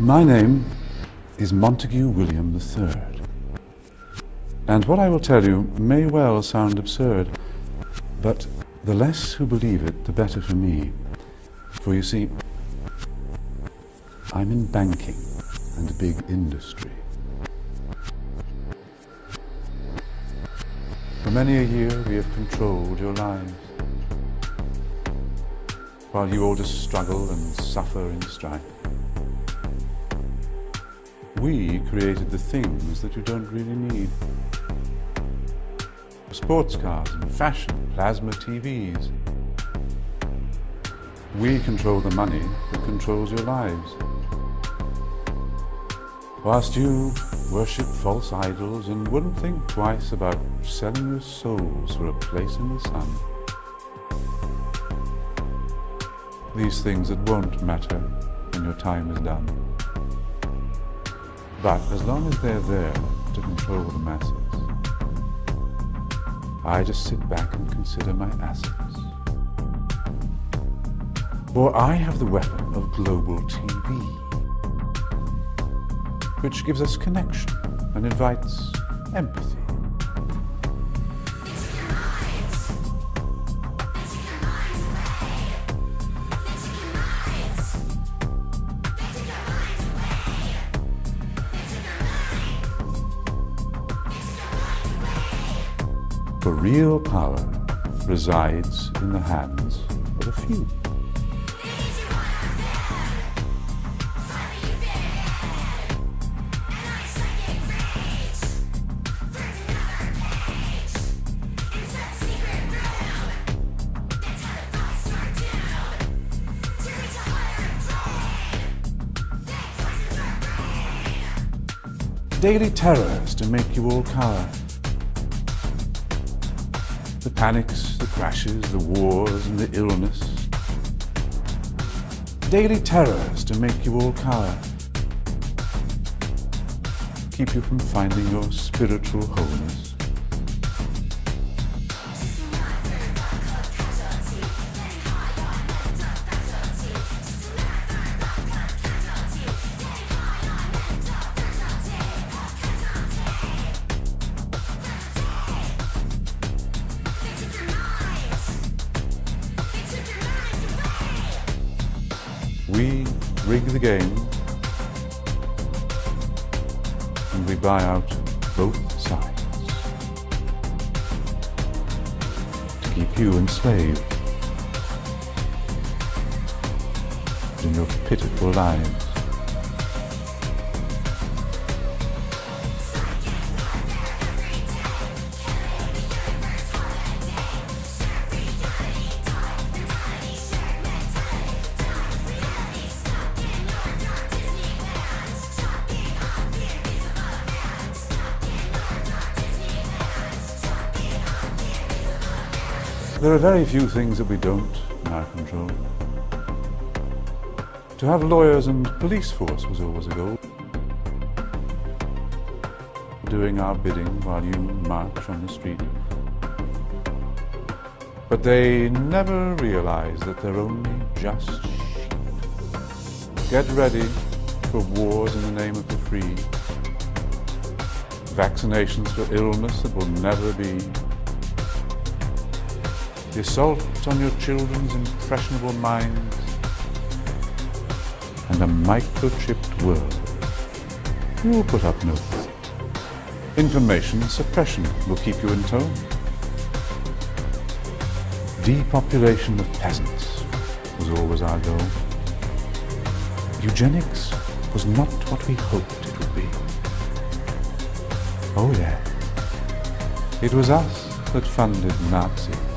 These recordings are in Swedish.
My name is Montague William III. And what I will tell you may well sound absurd, but the less who believe it, the better for me. For you see, I'm in banking and big industry. For many a year we have controlled your lives, while you all just struggle and suffer in strife. We created the things that you don't really need. Sports cars and fashion, plasma TVs. We control the money that controls your lives. Whilst you worship false idols and wouldn't think twice about selling your souls for a place in the sun. These things that won't matter when your time is done. But as long as they're there to control the masses, I just sit back and consider my assets. For I have the weapon of global TV, which gives us connection and invites empathy. Real power resides in the hands of a few. Daily terrors to make you all cower. The panics, the crashes, the wars, and the illness. Daily terrors to make you all cower. Keep you from finding your spiritual wholeness. There are very few things that we don't now control. To have lawyers and police force was always a goal. Doing our bidding while you march on the street. But they never realize that they're only just sheep. Get ready for wars in the name of the free. Vaccinations for illness that will never be. The assault on your children's impressionable minds. And a microchipped world. You'll put up no fight. Information suppression will keep you in tone. Depopulation of peasants was always our goal. Eugenics was not what we hoped it would be. Oh, yeah. It was us that funded Nazis.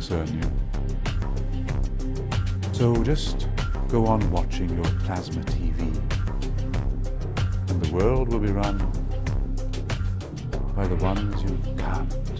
Concern you. So just go on watching your plasma TV, and the world will be run by the ones you can't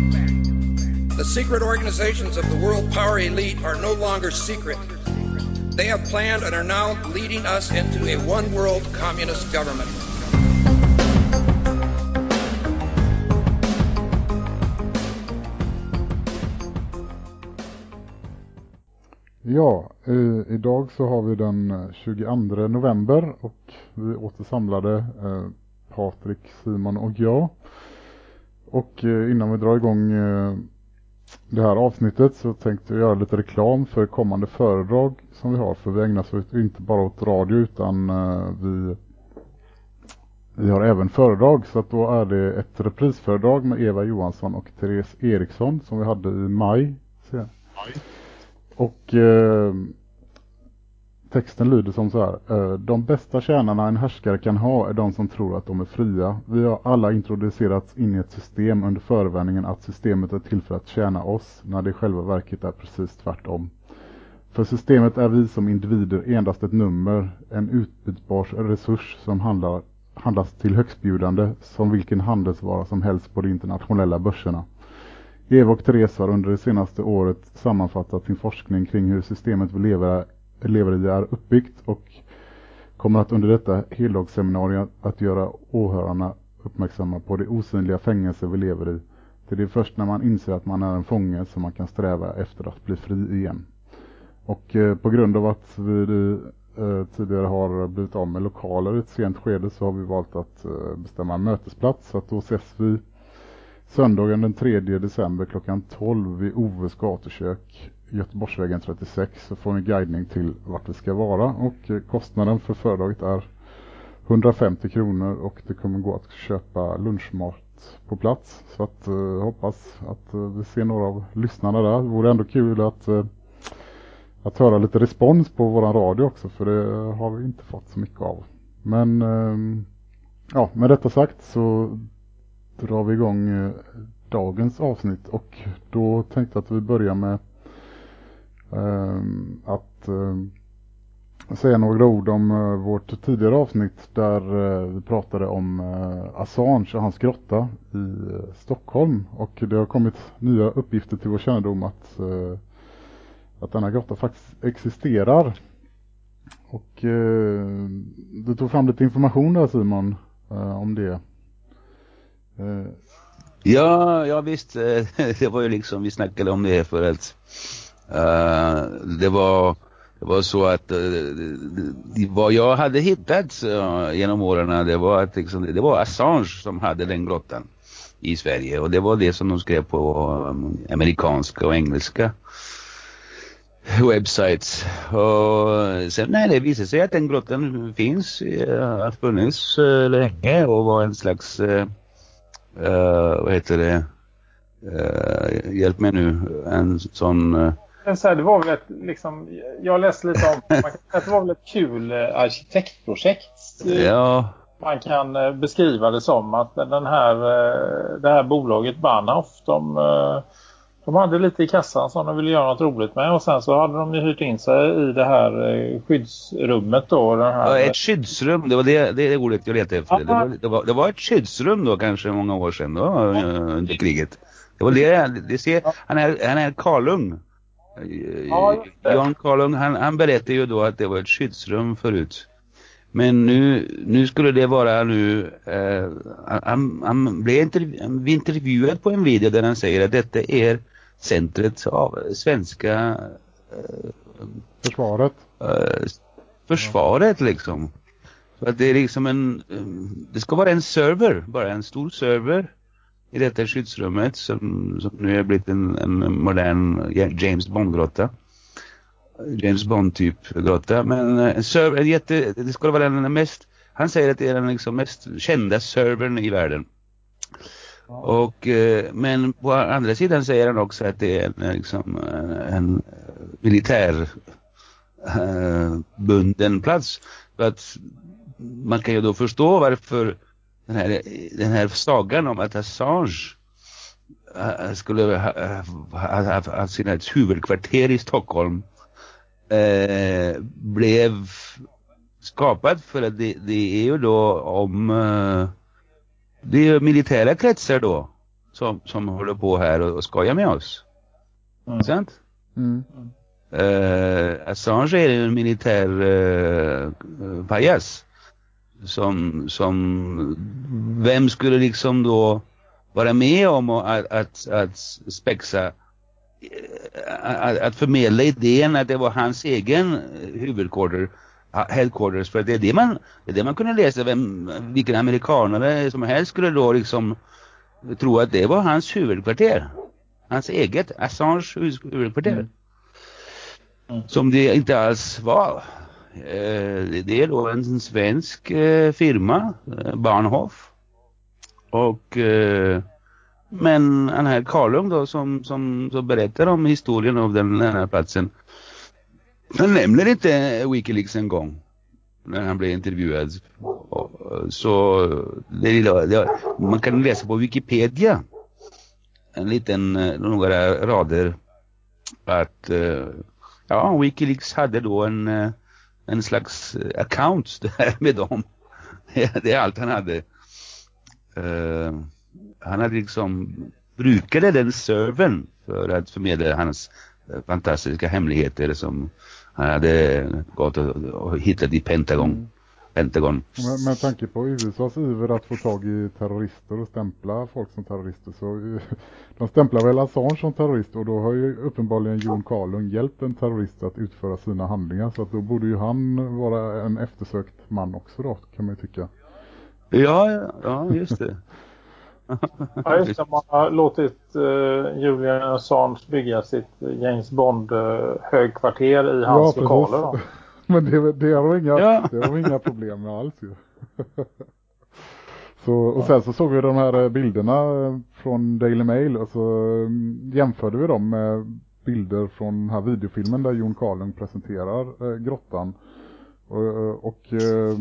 The secret organizations of the world power elite are no longer secret. They have planned and are now leading us into a one world communist government. Ja, eh, idag så har vi den 22 november och vi återsamlade eh, Patrik, Simon och jag. Och eh, innan vi drar igång eh, det här avsnittet så tänkte jag göra lite reklam för kommande föredrag som vi har. För vi ägnar oss inte bara åt radio utan eh, vi, vi har även föredrag. Så att då är det ett reprisföredrag med Eva Johansson och Therese Eriksson som vi hade i maj. Och eh, texten lyder som så här. Eh, de bästa tjänarna en härskare kan ha är de som tror att de är fria. Vi har alla introducerats in i ett system under förevändningen att systemet är till för att tjäna oss när det i själva verket är precis tvärtom. För systemet är vi som individer endast ett nummer, en utbytbar resurs som handlar, handlas till högstbjudande som vilken handelsvara som helst på de internationella börserna. Eva och Therese har under det senaste året sammanfattat sin forskning kring hur systemet vi lever, lever i är uppbyggt och kommer att under detta heldagsseminarium att göra åhörarna uppmärksamma på det osynliga fängelse vi lever i. Det är det först när man inser att man är en fånge som man kan sträva efter att bli fri igen. Och eh, på grund av att vi eh, tidigare har blivit av med lokaler i ett sent skede så har vi valt att eh, bestämma en mötesplats. Så att då ses vi Söndagen den 3 december klockan 12 vid Oves gatukök Göteborgsvägen 36 så får ni guidning till vart vi ska vara och eh, kostnaden för föredraget är 150 kronor och det kommer gå att köpa lunchmat på plats så att eh, hoppas att eh, vi ser några av lyssnarna där. Det vore ändå kul att, eh, att höra lite respons på våran radio också för det har vi inte fått så mycket av. Men eh, ja, med detta sagt så drar vi igång eh, dagens avsnitt och då tänkte jag att vi börjar med Ehm, att eh, säga några ord om eh, vårt tidigare avsnitt där eh, vi pratade om eh, Assange och hans grotta i eh, Stockholm och det har kommit nya uppgifter till vår kännedom att, eh, att denna grotta faktiskt existerar. Och eh, du tog fram lite information där Simon eh, om det. Eh, Ja, ja visst. Det var ju liksom, vi snackade om det för att Eh, det var det var så att eh, det- vad jag hade hittat genom åren det var att liksom, det var Assange som hade den grottan i Sverige och det var det som de skrev på um, amerikanska och engelska websites. Och sen när det visade sig att den grottan finns, eh, har funnits länge och var en slags uh, vad heter det, uh, hjälp mig nu, en sån, uh, men så här, det var väl ett, liksom, jag läste lite om, det var väl ett kul eh, arkitektprojekt. Ja, Man kan eh, beskriva det som att den här, eh, det här bolaget Bahnhof, de, de hade lite i kassan som de ville göra något roligt med och sen så hade de ju hyrt in sig i det här skyddsrummet då. Den här, ja, ett skyddsrum, det var det, det det ordet jag letade efter. Det var, det, var, det var ett skyddsrum då kanske många år sedan då, under kriget. Det var det, det ser, han är, han är Karlung. Ja, just det. Jan Karlung han, han berättade ju då att det var ett skyddsrum förut. Men nu, nu skulle det vara nu, eh, han, han blev intervju, intervjuad på en video där han säger att detta är centret av svenska Försvaret. eh, försvaret liksom. Så att det är liksom en, eh, det ska vara en server, bara en stor server i detta skyddsrummet som, som nu är blivit en, en modern James Bond-grotta. James Bond-typ grotta. Men eh, en server, en jätte, det ska vara den mest, han säger att det är den liksom mest kända servern i världen. Och, eh, men på andra sidan säger han också att det är en, eh, liksom, en militär bunden plats. Så att man kan ju då förstå varför den här, den här sagan om att Assange eh, skulle ha, ha, ha, ha sina huvudkvarter i Stockholm eh, blev skapad för att det, det är ju då om eh, det är ju militära kretsar då som, som håller på här och, och skojar med oss. Mm. Sant? Mm. Uh, Assange är en militär uh, pajas. Som, som, vem skulle liksom då vara med om att, att, att spexa, eh, att, att förmedla idén att det var hans egen huvudquarter, headquarters, för det är det man, det är det man kunde läsa, vem, vilken amerikanare som helst skulle då liksom tro att det var hans huvudkvarter. Hans eget, Assange huvudkvarter. Mm. Som det inte alls var. Eh, det är då en svensk eh, firma, eh, Barnhof. Bahnhof. Och men den här Karlung då som, som, som berättar om historien av den, den här platsen. Han nämner inte Wikileaks en gång. När han blev intervjuad. Så det, det, man kan läsa på Wikipedia. En liten, några rader. Att ja, Wikileaks hade då en, en slags eh, account där med dem. Det är allt han hade. Eh, han hade liksom brukade den servern för att förmedla hans eh, fantastiska hemligheter som han hade gått och, och hittat i Pentagon. Pentagon. Med, med tanke på USAs iver att få tag i terrorister och stämpla folk som terrorister så eh, de stämplar väl Assange som terrorist och då har ju uppenbarligen Jon Karlung hjälpt en terrorist att utföra sina handlingar så att då borde ju han vara en eftersökt man också då kan man ju tycka. Ja, ja, ja just det. Ja, just det. Man har låtit uh, Julian Assange bygga sitt James Bond uh, högkvarter i hans precis. lokaler. Då. Men det, det har vi inga, Ja. det har inga problem med alls ju. Så, och sen så såg vi de här eh, bilderna eh, från Daily Mail och så mm, jämförde vi dem med bilder från den här videofilmen där Jon Karlung presenterar eh, grottan. Och, eh, och eh,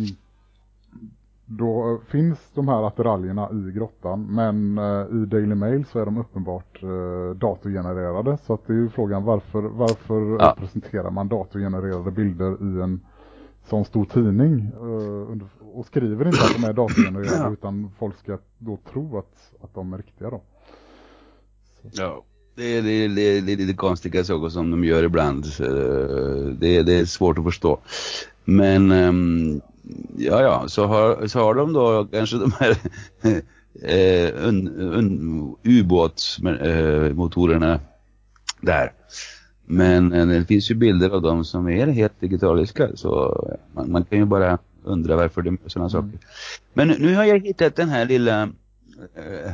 då finns de här attiraljerna i grottan men eh, i Daily Mail så är de uppenbart eh, datorgenererade så att det är ju frågan varför, varför Ja. presenterar man datorgenererade bilder i en sån stor tidning eh, och skriver inte att de är datorgenererade Ja. utan folk ska då tro att, att de är riktiga då. Ja. Det är, det, är, det, är, är lite konstiga saker som de gör ibland. Det, det är svårt att förstå. Men ehm, ja, ja, så har, så har de då kanske de här eh, ubåtsmotorerna där. Men eh, det finns ju bilder av dem som är helt digitaliska så man, man kan ju bara undra varför det är sådana saker. Men nu, har jag hittat den här lilla eh,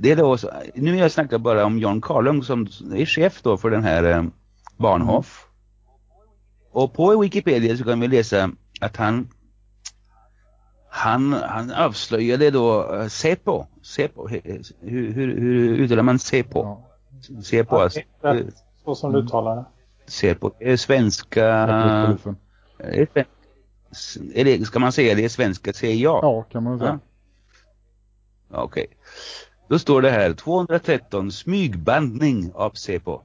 det är då, nu jag snackar bara om John Karlung som är chef då för den här eh, Bahnhof. Och på Wikipedia så kan vi läsa att han han, han avslöjade då uh, Säpo. Säpo, hur, hur, hur uttalar man Säpo? Ja. Säpo, alltså. det så som du uttalar det. Säpo, är svenska... Är det, det, ska man säga det är svenska CIA? Ja, kan man säga. Ja. Okej. Då står det här 213 smygbandning av Säpo.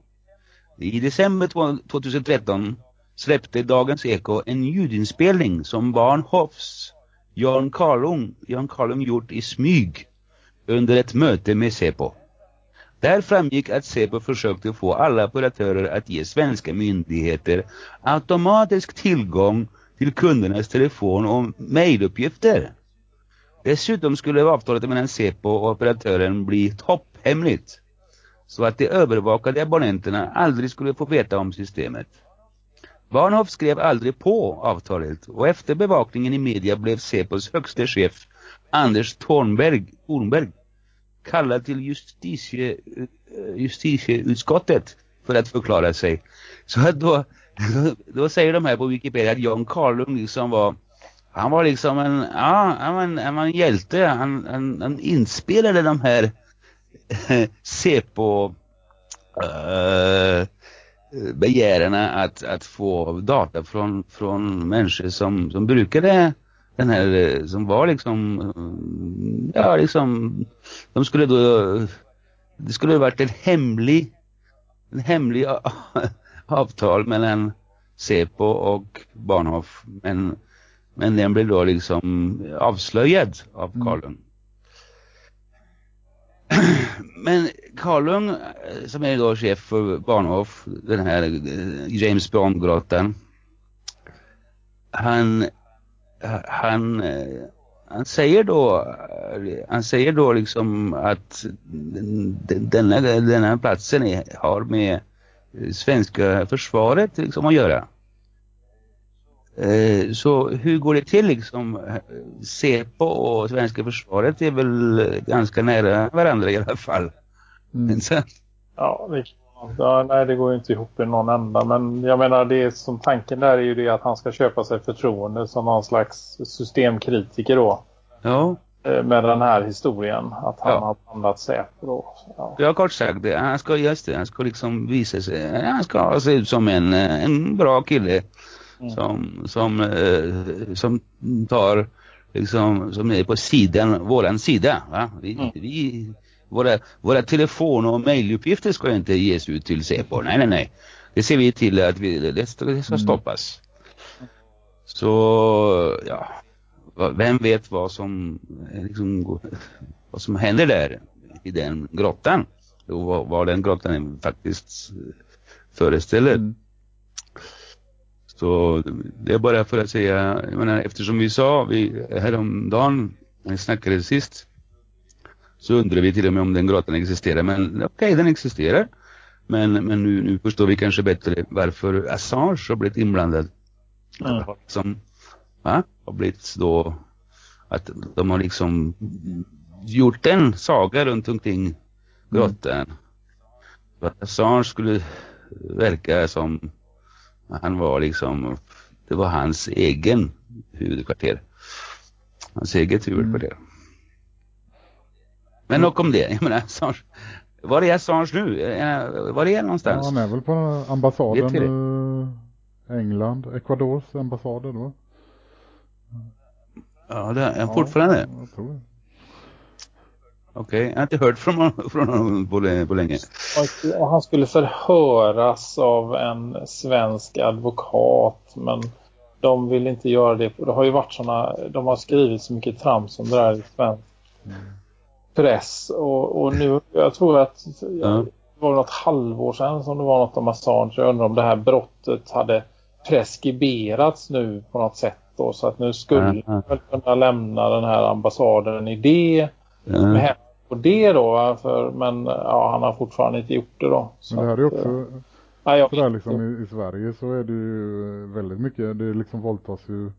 I december två- 2013 släppte Dagens Eko en ljudinspelning som Bahnhofs Jan Karlung, Jan Karlung gjort i smyg under ett möte med Säpo. Där framgick att Säpo försökte få alla operatörer att ge svenska myndigheter automatisk tillgång till kundernas telefon och mejluppgifter. Dessutom skulle avtalet mellan Säpo och operatören bli topphemligt så att de övervakade abonnenterna aldrig skulle få veta om systemet. Bahnhof skrev aldrig på avtalet och efter bevakningen i media blev Säpos högste chef Anders Thornberg, Thornberg kallad till justitie, eh, justitieutskottet för att förklara sig. Så att då, då, då säger de här på Wikipedia att John Carlung liksom var han var liksom en, ja, han var en, han var en hjälte. Han, han, han inspelade de här Säpo uh, begärarna att, att få data från, från människor som, som brukade den här, som var liksom, ja liksom, de skulle då, det skulle varit en hemlig, en hemlig avtal mellan Säpo och Barnhof, men, men den blev då liksom avslöjad av Karlung. Mm. Men Karlung, eh, som är då chef för Barnhof, den här eh, James Bond-grottan, han han, eh, han säger då han säger då liksom att denna, denna platsen är, har med svenska försvaret liksom att göra. Eh, så hur går det till liksom? Säpo och svenska försvaret är väl ganska nära varandra i alla fall. Mm. Ja, det Ja, nej, det går ju inte ihop i någon enda. Men jag menar, det som tanken där är ju det att han ska köpa sig förtroende som någon slags systemkritiker då. Ja. Eh, med den här historien. Att han ja. har blandat Säpo då. Ja. ja, kort sagt. Han ska, just det, han ska liksom visa sig. Han ska se ut som en, en bra kille. Mm. Som, som, eh, som tar liksom, som är på sidan, våran sida. Va? Vi, mm. vi våra, våra telefon- och mejluppgifter ska inte ges ut till Säpo. Nej, nej, nej. Det ser vi till att vi, det, ska mm. stoppas. Så, ja. Vem vet vad som, liksom, vad som händer där i den grottan. Och vad, vad den grottan faktiskt föreställer. Mm. Så det är bara för att säga, jag menar, eftersom vi sa vi, häromdagen, när vi snackade sist, så undrar vi till och med om den grottan existerar. Men okej, okay, den existerar. Men, men nu, nu förstår vi kanske bättre varför Assange har blivit inblandad. Mm. Som va, har blivit då att de har liksom gjort en saga runt omkring grottan. Mm. Att Assange skulle verka som han var liksom det var hans egen huvudkvarter. Hans eget huvudkvarter. Mm. Men nog om det. Jag menar, Assange, var är Assange nu? Var är han någonstans? Ja, han är väl på ambassaden i England, Ecuadors ambassader då. Ja, det är han ja, fortfarande. Jag tror det. Okej, okay. jag har inte hört från från honom på, på länge. Och han skulle förhöras av en svensk advokat, men de vill inte göra det. Det har ju varit sådana, de har skrivit så mycket trams om det där i svensk mm press och, och nu, jag tror att det var något halvår sedan som det var något om Assange. Jag undrar om det här brottet hade preskriberats nu på något sätt då, så att nu skulle man väl kunna lämna den här ambassaden i det mm. med på det då, för, men ja, han har fortfarande inte gjort det då. Men det här är också, eh, ja, jag, sådär liksom i, i, Sverige så är det ju väldigt mycket, det liksom våldtas ju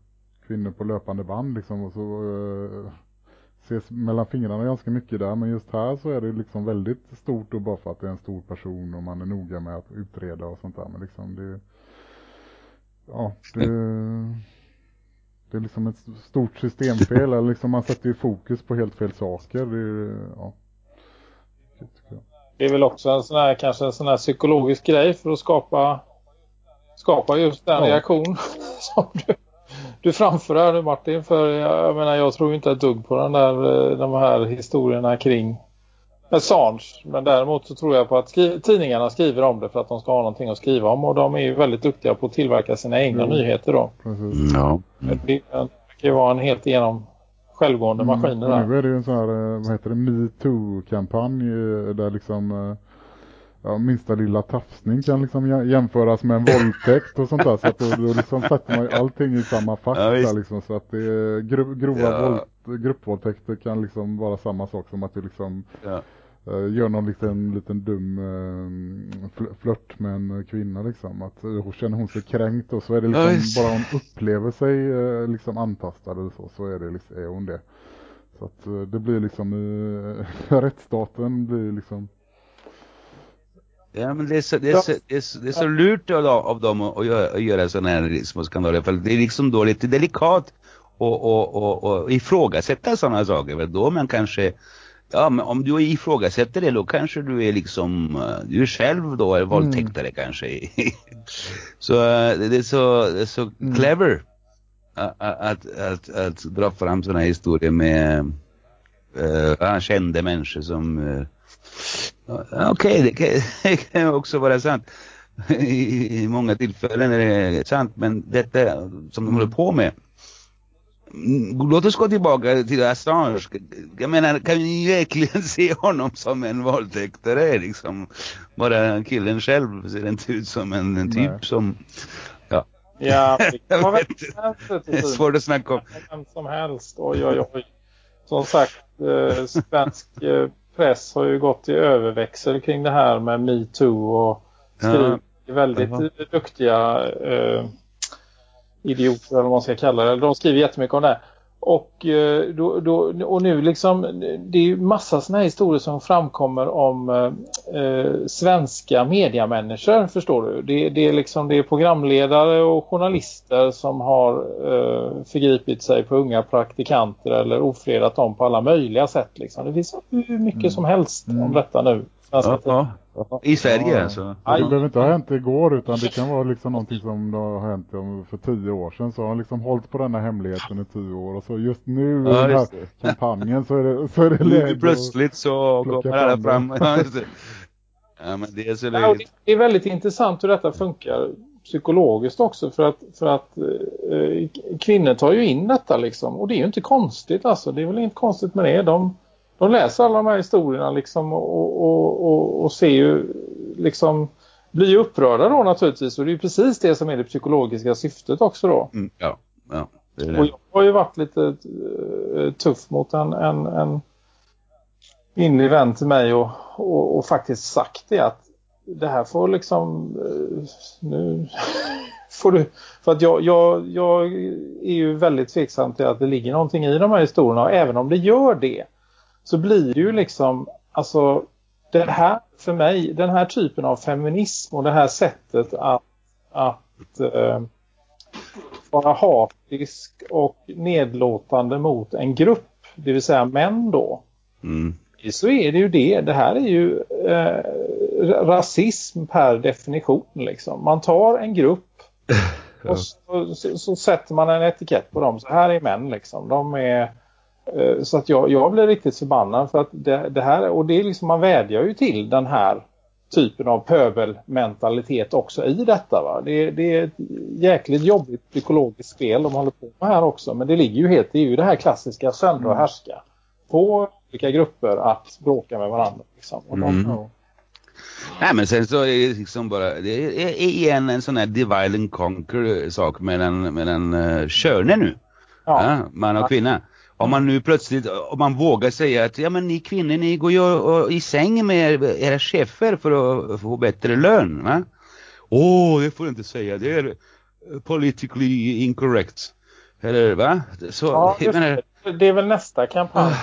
kvinnor på löpande band liksom och så eh, ses mellan fingrarna ganska mycket där. Men just här så är det liksom väldigt stort och bara för att det är en stor person och man är noga med att utreda och sånt där. Men liksom det, ja, det, det är liksom ett stort systemfel. Eller liksom man sätter ju fokus på helt fel saker. Det, ja, det är väl också en sån här, kanske en sån här psykologisk grej för att skapa skapa just den ja. reaktion som du du framför här nu Martin för jag, menar jag tror inte ett dugg på den där, eh, de här historierna kring Assange. Men däremot så tror jag på att skri tidningarna skriver om det för att de ska ha någonting att skriva om och de är ju väldigt duktiga på att tillverka sina egna mm. nyheter då. Precis. Ja. Mm. Det, kan ju vara en helt igenom självgående mm. maskiner där. Nu är det ju en sån här, eh, vad heter det, MeToo-kampanj eh, där liksom ja, minsta lilla tafsning kan liksom jämföras med en våldtäkt och sånt där. Så att då, då liksom sätter man ju allting i samma fack ja, där liksom. Så att det är gro grova ja. våld, gruppvåldtäkter kan liksom vara samma sak som att du liksom ja. Uh, gör någon liten, liten dum uh, flört med en kvinna liksom. Att uh, känner hon sig kränkt och så är det liksom bara hon upplever sig uh, liksom antastad eller så, så är, det liksom, är hon det. Så att det blir liksom, rättsstaten blir liksom Ja, men det är så, det är så, det är så, det är så lurt av, av dem att, göra, att göra sådana här små skandaler. För det är liksom då lite delikat och, och, och, och ifrågasätta sådana saker. För då man kanske, ja men om du ifrågasätter det då kanske du är liksom, eh, du är själv då är våldtäktare mm. kanske. så eh, det är så, det är så mm. clever att, att, att, att, dra fram sådana här historier med uh, kända människor som uh, Okej, okay, det, det kan också vara sant. I, I, många tillfällen är det sant, men detta som de håller på med. Mm, låt oss gå tillbaka till Assange. Jag menar, kan ni verkligen se honom som en våldtäktare? Liksom, bara killen själv ser inte ut som en, en typ Nej. som... Ja, ja jag vet, det är svårt att snacka om. Vem som helst. Oj, oj, oj. Som sagt, eh, svensk eh, press har ju gått i överväxel kring det här med MeToo och skrivit ja. väldigt ja. duktiga eh, idioter eller vad man ska kalla det. De skriver jättemycket om det. Och, eh, då, då, och nu liksom, det är ju massa sådana här historier som framkommer om eh, eh, svenska mediamänniskor, förstår du. Det, det, är liksom, det är programledare och journalister som har eh, förgripit sig på unga praktikanter eller ofredat dem på alla möjliga sätt. Liksom. Det finns hur mycket mm. som helst om mm. detta nu. Ja, ja. I Sverige ja. alltså? Det behöver inte ha hänt igår utan det kan vara liksom någonting som har hänt för tio år sedan. Så har han liksom hållit på denna hemligheten i tio år. Och så just nu ja, i den här kampanjen så är det, så är det läge Plötsligt så kommer alla fram. ja, men det, är så ja, det är väldigt intressant hur detta funkar psykologiskt också för att, för att eh, kvinnor tar ju in detta liksom och det är ju inte konstigt alltså, det är väl inte konstigt med det de, de läser alla de här historierna liksom och, och, och, och ser ju liksom blir ju upprörda då naturligtvis och det är ju precis det som är det psykologiska syftet också då. Mm, ja, ja. Det det. Och jag har ju varit lite uh, tuff mot en, en, en inlig vän till mig och, och, och, faktiskt sagt det att det här får liksom uh, nu får du, för att jag, jag, jag är ju väldigt tveksam till att det ligger någonting i de här historierna och även om det gör det så blir det ju liksom, alltså det här för mig, den här typen av feminism och det här sättet att, att eh, vara hatisk och nedlåtande mot en grupp, det vill säga män då. Mm. Så är det ju det. Det här är ju eh, rasism per definition. Liksom. Man tar en grupp och så, så, så, sätter man en etikett på dem. Så här är män liksom. De är så att jag, jag blev riktigt förbannad för att det, det, här, och det är liksom, man vädjar ju till den här typen av pöbelmentalitet också i detta va. Det, det, är ett jäkligt jobbigt psykologiskt spel de håller på med här också. Men det ligger ju helt, det är ju det här klassiska söndra och mm. härska. På olika grupper att bråka med varandra liksom. De, mm. ja. Nej men sen så är det liksom bara, det är igen en sån här divide and conquer sak mellan, mellan uh, körne nu. Ja. ja. man och kvinna. Om man nu plötsligt, om man vågar säga att ja men ni kvinnor ni går ju i säng med era chefer för att få bättre lön va? Åh, oh, det får du inte säga, det är politically incorrect. Eller va? Så, ja, just, menar, det är väl nästa kampanj.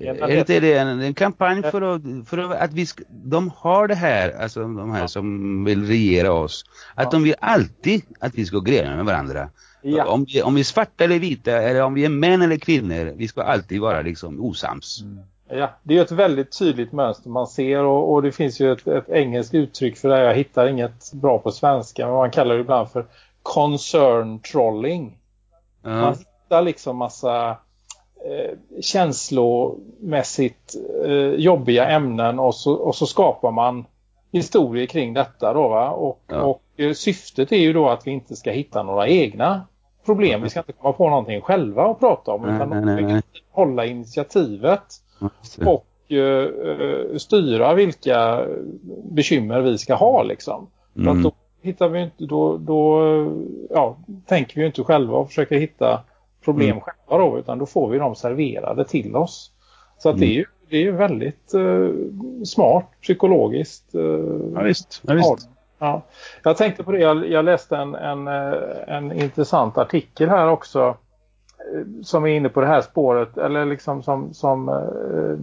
Är inte det en, en kampanj för att, för att vi ska, de har det här, alltså de här ja. som vill regera oss, att ja. de vill alltid att vi ska grena med varandra. Ja. Om, vi, om vi är svarta eller vita eller om vi är män eller kvinnor, vi ska alltid vara liksom osams. Mm. Ja, det är ett väldigt tydligt mönster man ser och, och det finns ju ett, ett engelskt uttryck för det. Jag hittar inget bra på svenska men man kallar det ibland för concern trolling. Uh Man hittar liksom massa eh, känslomässigt eh, jobbiga ämnen och så, och så skapar man historier kring detta då va? Och, ja. och eh, syftet är ju då att vi inte ska hitta några egna problem. Vi ska inte komma på någonting själva att prata om utan nej, nej, nej. hålla initiativet och uh, styra vilka bekymmer vi ska ha liksom. Mm. För då hittar vi inte, då, då ja, tänker vi inte själva och försöker hitta problem mm. själva då, utan då får vi dem serverade till oss. Så att mm. det är ju det är ju väldigt uh, smart psykologiskt. Uh, ja, visst. Ja, visst. Ja. Jag tänkte på det, jag, jag läste en, en, eh, en intressant artikel här också eh, som är inne på det här spåret eller liksom som, som eh,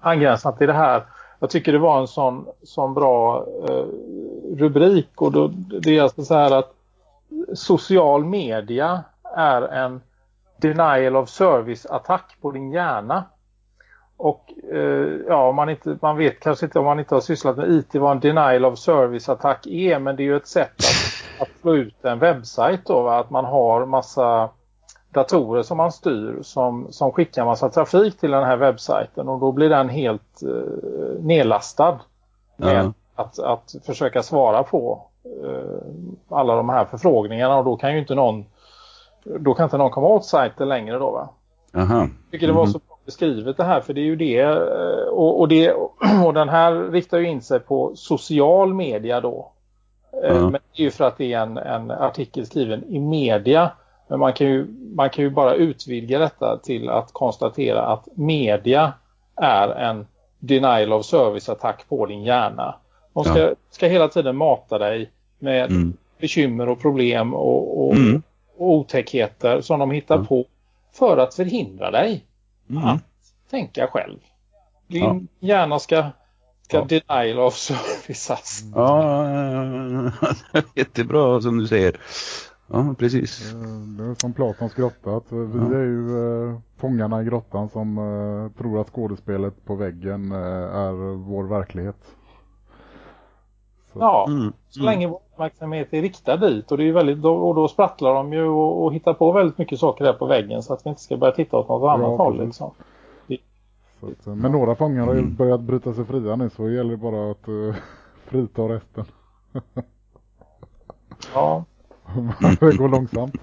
angränsar till det här. Jag tycker det var en sån, sån bra eh, rubrik och då, det är alltså så här att social media är en denial of service attack på din hjärna. Och eh, ja, man, inte, man vet kanske inte om man inte har sysslat med IT vad en denial of service attack är men det är ju ett sätt att, att slå ut en webbsajt då, va? att man har massa datorer som man styr som, som skickar massa trafik till den här webbsajten och då blir den helt eh, nedlastad med mm. att, att försöka svara på eh, alla de här förfrågningarna och då kan ju inte någon då kan inte någon komma åt sajten längre då va? Aha. Jag tycker det var så bra beskrivet det här för det är ju det eh, och, och, det och den här riktar ju in sig på social media då. Mm. Men det är ju för att det är en, en artikel skriven i media men man kan, ju, man kan ju bara utvidga detta till att konstatera att media är en denial of service-attack på din hjärna. De ska, ja. ska hela tiden mata dig med mm. bekymmer och problem och, och, mm. och otäckheter som de hittar mm. på för att förhindra dig mm. att tänka själv. Din ja. hjärna ska, ska ja. denial of services. Ja, jättebra som du säger. Ja, precis. Det är som Platons grotta. Att vi ja. är ju äh, fångarna i grottan som tror att skådespelet på väggen är vår verklighet. Så. Ja, mm. så mm. länge vår uppmärksamhet är riktad dit. Och, det är väldigt, då, och då sprattlar de ju och, och hittar på väldigt mycket saker där på väggen. Så att vi inte ska börja titta åt något ja, annat håll. Liksom. Att, men några fångar har ju mm. börjat bryta sig fria nu. Så gäller det bara att frita resten. ja. det går långsamt.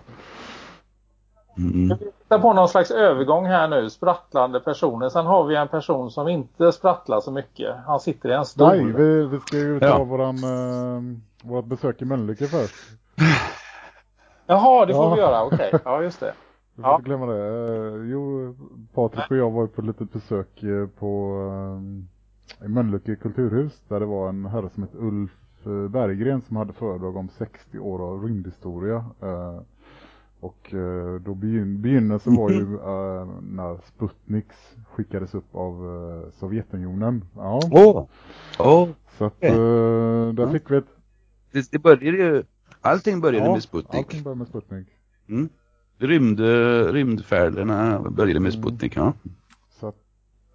Mm. Vi tittar på någon slags övergång här nu. Sprattlande personer. Sen har vi en person som inte sprattlar så mycket. Han sitter i en stol. Nej, vi, vi ska ju ta ja. våran, uh, vårat besök i Mölnlycke först. Jaha, det får ja. vi göra. Okej, okay. ja just det. Du får ja. glömma det. Uh, jo, Patrik och jag var på ett litet besök eh, på uh, i Mölnlycke kulturhus. Där det var en herre som hette Ulf Eh, Berggren som hade föredrag om 60 år av rymdhistoria. Eh, och eh, då begyn begynnelsen var ju när Sputniks skickades upp av Sovjetunionen. Ja. Oh. Oh. Så att där fick vi ett... Det, det började ju, allting började ja, med Sputnik. allting började med Sputnik. Mm. Rymd, rymdfärderna började med Sputnik, ja. Så att...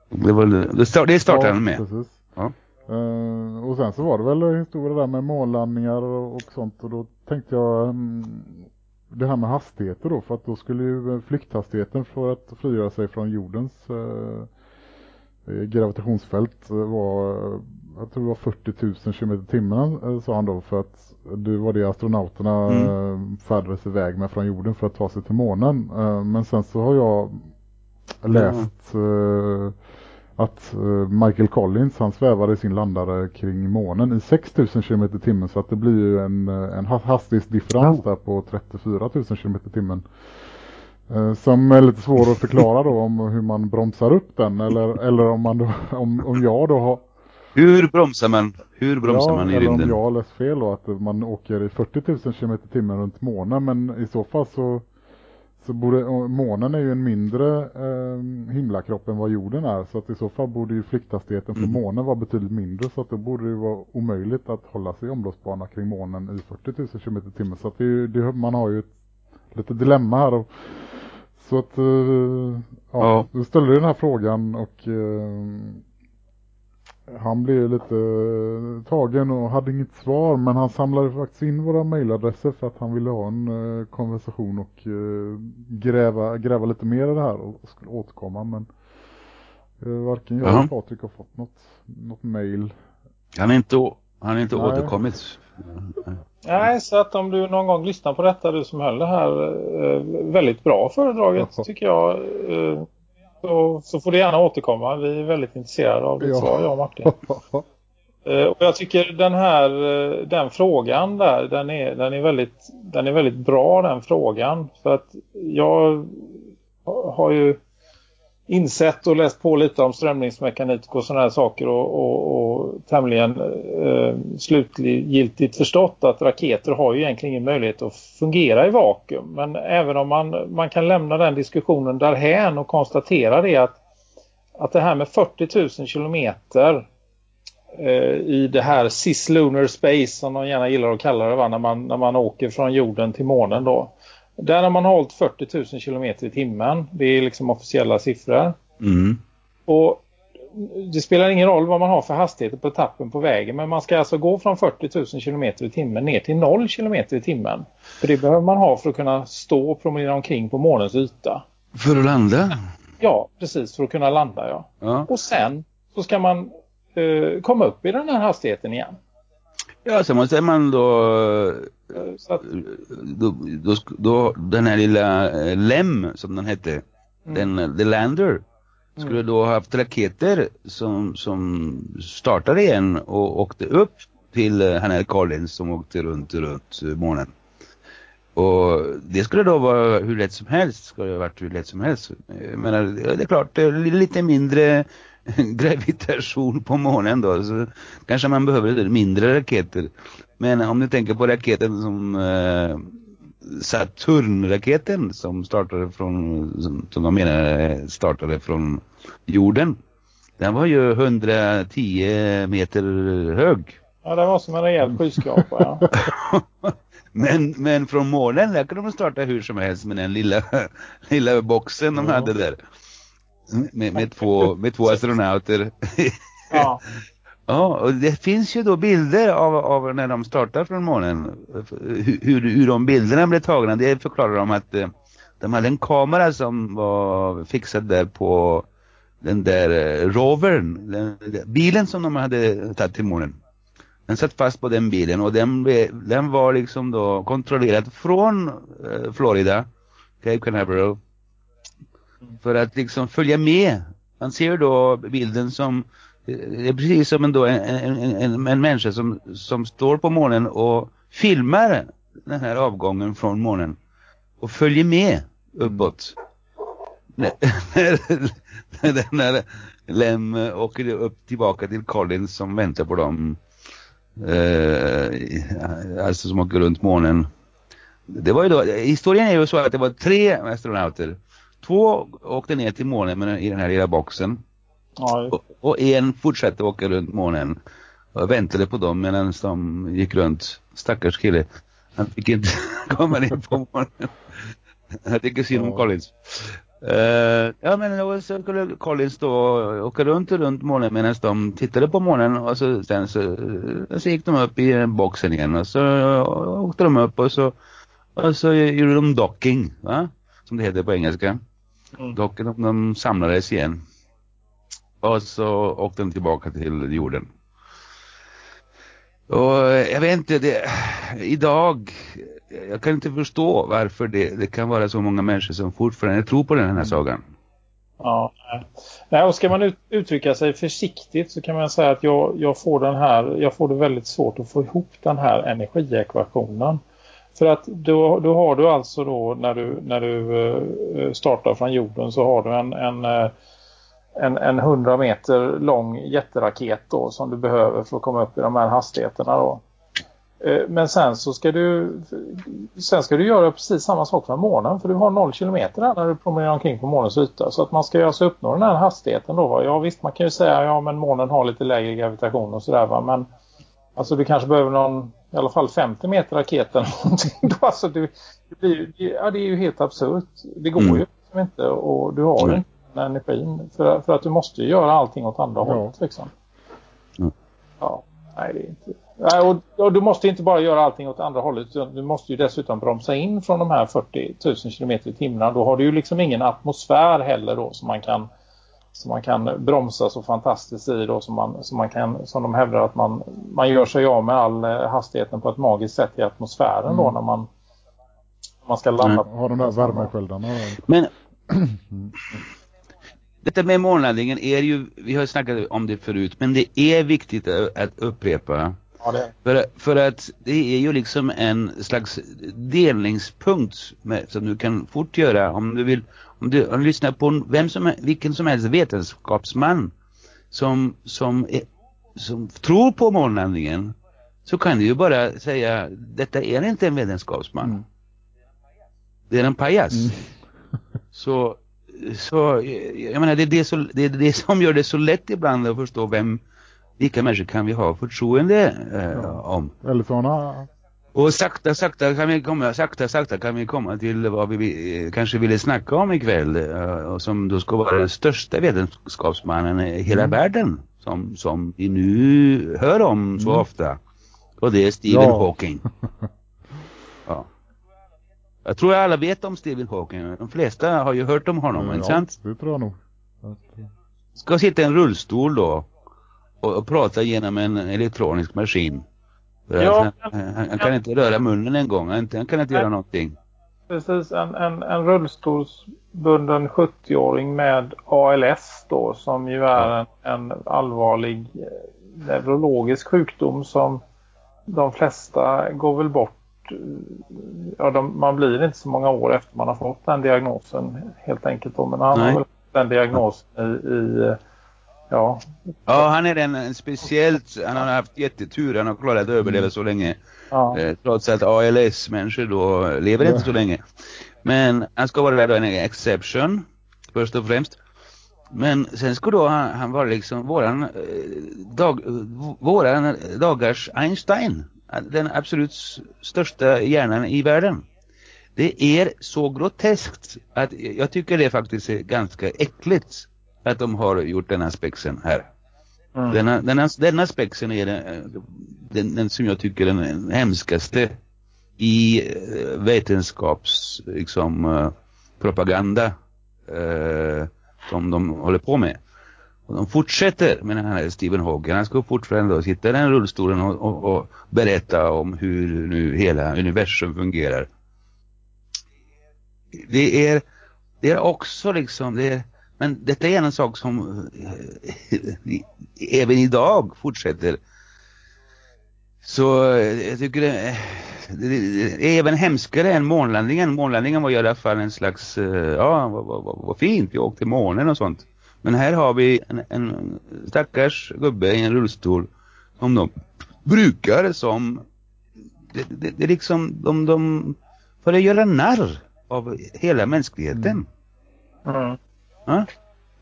det, var, det, start, det startade ja, med. Precis. Ja. Uh, och sen så var det väl historia där med månlandningar och, och sånt och då tänkte jag um, det här med hastigheter då för att då skulle ju flykthastigheten för att frigöra sig från jordens uh, gravitationsfält var jag tror det var 40 000 km timmen sa han då för att det var det astronauterna mm. färdades iväg med från jorden för att ta sig till månen. Men sen så har jag läst mm att eh, Michael Collins han svävade sin landare kring månen i 6000 km timmen så att det blir ju en, eh, en hastighetsdifferens där på 34 000 km timmen. Eh, som är lite svår att förklara då om hur man bromsar upp den eller, eller om, man då, om, om jag då har... Hur bromsar man, hur bromsar ja, man i rymden? eller om jag har läst fel då att man åker i 40 000 km timmen runt månen men i så fall så så borde, månen är ju en mindre eh, himlakropp än vad jorden är. Så att i så fall borde ju flykthastigheten mm. för månen vara betydligt mindre. Så att då borde det vara omöjligt att hålla sig i omloppsbana kring månen i 40 000 km tim. Så att det, det, man har ju ett lite dilemma här. Och, så att eh, ja, ja. du ställde den här frågan och eh, han blev lite eh, tagen och hade inget svar men han samlade faktiskt in våra mejladresser för att han ville ha en uh, konversation och uh, gräva, gräva lite mer i det här och, skulle återkomma men varken jag eller Patrik har fått något, något mejl. Han är inte, han är inte återkommit. Nej, så att om du någon gång lyssnar på detta, du som höll det här väldigt bra föredraget tycker jag så, så får du gärna återkomma. Vi är väldigt intresserade av ditt Ja. svar, jag och Martin. Eh, och jag tycker den här eh, den frågan där, den är, den är, väldigt, den är väldigt bra den frågan. För att jag har ju insett och läst på lite om strömningsmekanik och sådana här saker och, och, och tämligen eh, slutgiltigt förstått att raketer har ju egentligen ingen möjlighet att fungera i vakuum. Men även om man, man kan lämna den diskussionen därhän och konstatera det att, att det här med 40 000 kilometer eh, i det här cislunar space som de gärna gillar att kalla det va? När, man, när man åker från jorden till månen då. Där har man hållit 40 000 kilometer i timmen. Det är liksom officiella siffror. Mm. Och det spelar ingen roll vad man har för hastigheter på tappen på vägen. Men man ska alltså gå från 40 000 kilometer i timmen ner till 0 kilometer i timmen. För det behöver man ha för att kunna stå och promenera omkring på månens yta. För att landa? Ja, precis. För att kunna landa, ja. Ja. Och sen så ska man eh, komma upp i den här hastigheten igen. Ja, sen måste man då, Så att, då, då, sk- då den här lilla eh, LEM som den hette, den, eh, The Lander, skulle då ha haft raketer som, som startade igen och åkte upp till eh, han här Collins som åkte runt runt eh, månen. Och det skulle då vara hur lätt som helst, skulle det ha varit hur lätt som helst. Menar, det är klart, det är lite mindre gravitation på månen då, så kanske man behöver mindre raketer. Men om ni tänker på raketen som eh, Saturnraketen som startade från, som, som de menar eh, startade från jorden. Den var ju 110 meter hög. ja, det var som en rejäl skyskrapa, ja. Men, men från månen där kunde de starta hur som helst med den lilla, lilla boxen de hade där. Med, med, två, med två astronauter. ja. Ja, och det finns ju då bilder av, av när de startar från månen. Hur, hur, de bilderna blev tagna, det förklarar de att eh, de hade en kamera som var fixad där på den där eh, rovern, den, bilen som de hade tagit till månen. Den satt fast på den bilen och den, den var liksom då kontrollerad från eh, Florida, Cape Canaveral, för att liksom följa med. Man ser då bilden som det är precis som en, då en, en, en, en människa som, som står på månen och filmar den här avgången från månen och följer med uppåt. När, när den här Lem åker upp tillbaka till Collins som väntar på dem. Eh, alltså som åker runt månen. Det var ju då, historien är ju så att det var tre astronauter. Två åkte ner till månen i den här lilla boxen. Ja Och, och en fortsatte åka runt månen. Och jag väntade på dem medan de gick runt. Stackars kille. Han fick inte komma ner på månen. Jag tycker synd om Ja. Collins. Eh, ja men då så skulle Collins då åka runt och runt månen medan de tittade på månen och så, sen så, så gick de upp i boxen igen och så åkte de upp och så, och så gjorde de docking, va? Som det heter på engelska. Mm. Docking, de, de samlades igen. Och så åkte de tillbaka till jorden. Och eh, jag vet inte, det, idag, jag kan inte förstå varför det, det kan vara så många människor som fortfarande tror på den här sagan. Ja, nej. Och ska man ut, uttrycka sig försiktigt så kan man säga att jag, jag, får den här, jag får det väldigt svårt att få ihop den här energiekvationen. För att då, då har du alltså då när du, när du eh, startar från jorden så har du en, en, eh, en, en 100 meter lång jätteraket då som du behöver för att komma upp i de här hastigheterna då. Eh, Men sen så ska du sen ska du göra precis samma sak med månen för du har 0 kilometer här när du promenerar omkring på månens yta så att man ska ju alltså uppnå den här hastigheten då. Ja visst man kan ju säga ja men månen har lite lägre gravitation och sådär va men alltså du kanske behöver någon i alla fall 50 meter raket eller någonting då alltså du, det, blir, ja, det är ju helt absurt. Det går Mm. ju liksom inte och du har den energin för, för att du måste ju göra allting åt andra Ja. hållet liksom. Mm. Ja, nej det är inte. Nej, och, och du måste inte bara göra allting åt andra hållet du måste ju dessutom bromsa in från de här 40 000 km i timmen. Då har du ju liksom ingen atmosfär heller då som man kan som man kan bromsa så fantastiskt i då som man, som man kan som de hävdar att man, man gör sig av med all eh, hastigheten på ett magiskt sätt i atmosfären då Mm. när man när man ska landa. Har de där värmesköldarna. Men detta med månlandningen är ju, vi har snackat om det förut, men det är viktigt att upprepa. Ja, det. För, för att det är ju liksom en slags delningspunkt med, som du kan fort göra om du vill, om du, om du lyssnar på vem som, vilken som helst vetenskapsman som, som, är, som tror på månlandningen så kan du ju bara säga detta är inte en vetenskapsman. Mm. Det är en pajas. Mm. så, så, jag menar det är det, så, det är det som gör det så lätt ibland att förstå vem, vilka människor kan vi ha förtroende eh, ja. om. Eller sådana och sakta, sakta kan vi komma, sakta, sakta kan vi komma till vad vi kanske ville snacka om ikväll. Uh, och som då ska vara den största vetenskapsmannen i hela mm. världen. Som, som vi nu hör om så mm. ofta. Och det är Stephen ja. Hawking. ja. Jag tror alla vet om Stephen Hawking. De flesta har ju hört om honom, ja, inte sant? det tror jag nog. Ska sitta i en rullstol då och, och prata genom en elektronisk maskin. Ja, han, han, han, kan inte röra munnen en gång. Han, han kan inte göra någonting. Precis, en, en, en rullstolsbunden 70-åring med ALS då som ju är en, en allvarlig eh, neurologisk sjukdom som de flesta går väl bort ja, de, man blir inte så många år efter man har fått den diagnosen helt enkelt då, men han Nej. har väl den diagnosen i, i ja. Ja, han är en, en speciellt, han har haft jättetur, han har klarat att överleva så länge. Ja. Eh, trots att ALS-människor då lever ja. inte så länge. Men han ska vara då en exception, först och främst. Men sen ska då han, han vara liksom våran, eh, dag, våran dagars Einstein. Den absolut största hjärnan i världen. Det är så groteskt att jag tycker det faktiskt är ganska äckligt att de har gjort den aspekten här. Mm. Denna, denna, denna spexen är den, den, den, som jag tycker är den hemskaste i eh, vetenskaps liksom, uh, propaganda uh, som de håller på med. Och de fortsätter med den här Stephen Hawking. Han ska fortfarande sitta i den rullstolen och, och, och, berätta om hur nu hela universum fungerar. Det är, det är också liksom, det är, men detta är en sak som eh, även idag fortsätter. Så eh, jag tycker det, det är även hemskare än månlandningen. Månlandningen var i alla fall en slags, eh, ja vad, vad, vad fint, vi åkte till månen och sånt. Men här har vi en, en stackars gubbe i en rullstol som de brukar som, det, det, det är liksom, de, de, för att göra narr av hela mänskligheten. Mm. Mm. Ja?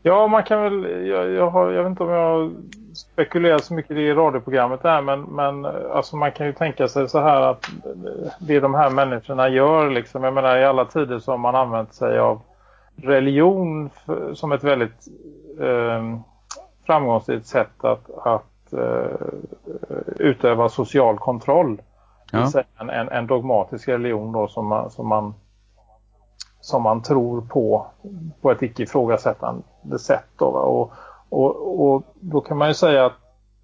Ja, man kan väl, jag, jag, har, jag vet inte om jag spekulerar så mycket i radioprogrammet där, men, men alltså man kan ju tänka sig så här att det de här människorna gör, liksom, jag menar i alla tider så har man använt sig av religion som ett väldigt eh, framgångsrikt sätt att, att eh, utöva social kontroll. Ja. En, en, en, dogmatisk religion då som man, som man som man tror på på ett icke ifrågasättande sätt. Då, och, och, och då kan man ju säga att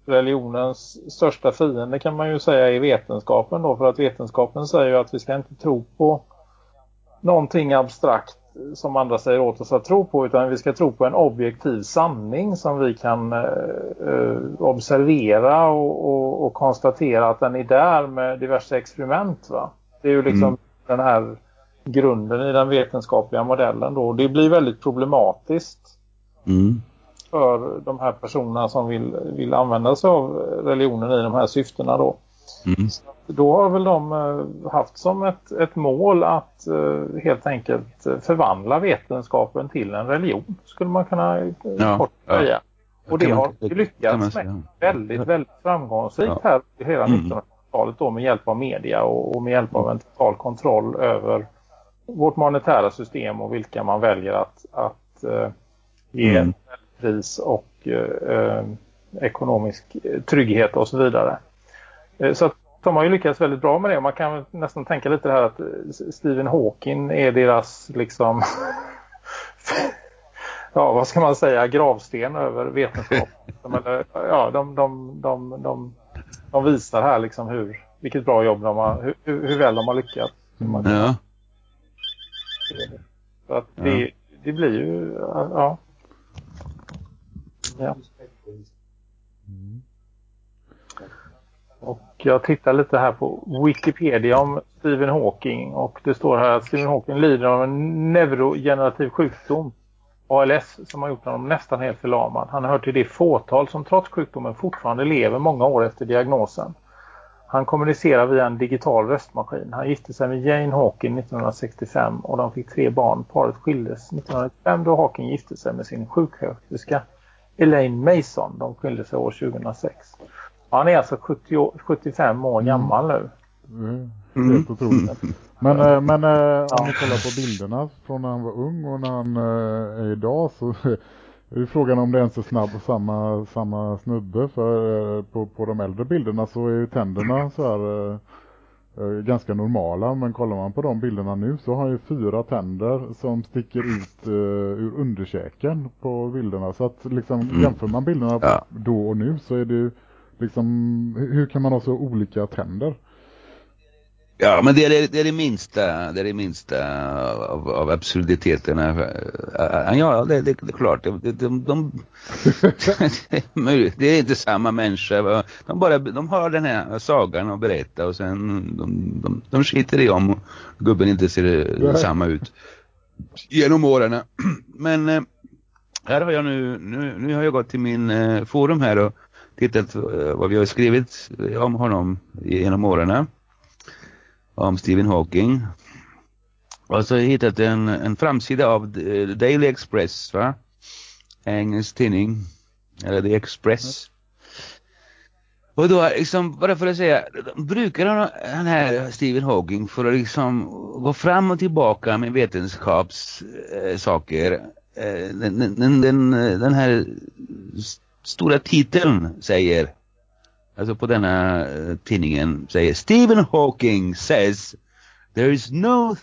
religionens största fiende kan man ju säga är vetenskapen då för att vetenskapen säger att vi ska inte tro på någonting abstrakt som andra säger åt oss att tro på utan vi ska tro på en objektiv sanning som vi kan eh, eh observera och, och, och, konstatera att den är där med diverse experiment va. Det är ju liksom mm. den här grunden i den vetenskapliga modellen då. Det blir väldigt problematiskt mm. för de här personerna som vill, vill använda sig av religionen i de här syftena då. Mm. Då har väl de eh, haft som ett, ett mål att uh, helt enkelt förvandla vetenskapen till en religion skulle man kunna uh, ja, kort säga. Ja. Och det har vi lyckats med väldigt, väldigt framgångsrikt ja. här i hela mm. 1900-talet då med hjälp av media och, och med hjälp av en total kontroll över vårt monetära system och vilka man väljer att, att uh, ge mm. pris och uh, ekonomisk trygghet och så vidare. Uh, så att de har ju lyckats väldigt bra med det. Man kan nästan tänka lite det här att Stephen Hawking är deras liksom ja, vad ska man säga, gravsten över vetenskap. Eller, ja, de, de, de, de, de visar här liksom hur, vilket bra jobb de har, hur, hur väl de har lyckats. Ja. Så att det, det blir ju, ja. Ja. Och jag tittar lite här på Wikipedia om Stephen Hawking och det står här att Stephen Hawking lider av en neurogenerativ sjukdom, ALS, som har gjort honom nästan helt förlamad. Han hör till det fåtal som trots sjukdomen fortfarande lever många år efter diagnosen. Han kommunicerar via en digital röstmaskin. Han gifte sig med Jane Hawking 1965 och de fick tre barn. Paret skildes 1995 då Hawking gifte sig med sin sjuksköterska Elaine Mason. De skilde sig år 2006. Han är alltså 70, 75 år gammal nu. Mm. Helt otroligt. Men, eh, men eh, om ni kollar på bilderna från när han var ung och när han eh, är idag så är frågan om det ens är snabb och samma, samma snubbe. För på, på de äldre bilderna så är ju tänderna så här ganska normala. Men kollar man på de bilderna nu så har han ju fyra tänder som sticker ut ur underkäken på bilderna. Så att liksom mm. jämför man bilderna ja. då och nu så är det ju liksom, hur kan man ha så olika tänder? Ja, men det är det, är det minsta, det är det minsta av, av absurditeterna. Ja, det, det, det är klart. De, de, de, det är inte samma människa. De, bara, de har den här sagan att berätta och sen de, de, de skiter i om gubben inte ser samma ut genom åren. Men eh, här har jag nu, nu, nu har jag gått till min eh, forum här och tittat eh, vad vi har skrivit om honom genom åren. Om Stephen Hawking. Och så hittat en, en framsida av Daily Express va? Engelsk tidning. Eller The Express. Och då liksom, bara för att säga, brukar den här Stephen Hawking för att liksom gå fram och tillbaka med vetenskapssaker. Eh, den, den, den, den här stora titeln säger, alltså på denna uh, tidningen säger Stephen Hawking says there is no,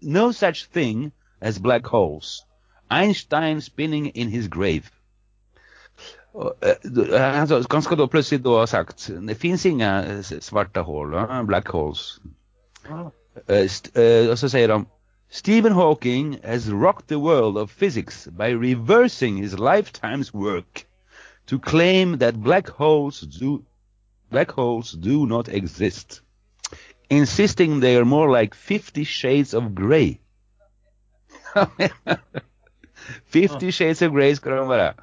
no such thing as black holes. Einstein spinning in his grave. Uh, han, han ska då plötsligt då ha sagt det finns inga svarta hål, black holes. Uh, och så säger de Stephen Hawking has rocked the world of physics by reversing his lifetime's work to claim that black holes do black holes do not exist, insisting they are more like 50 shades of grey. 50 shades of grey vara.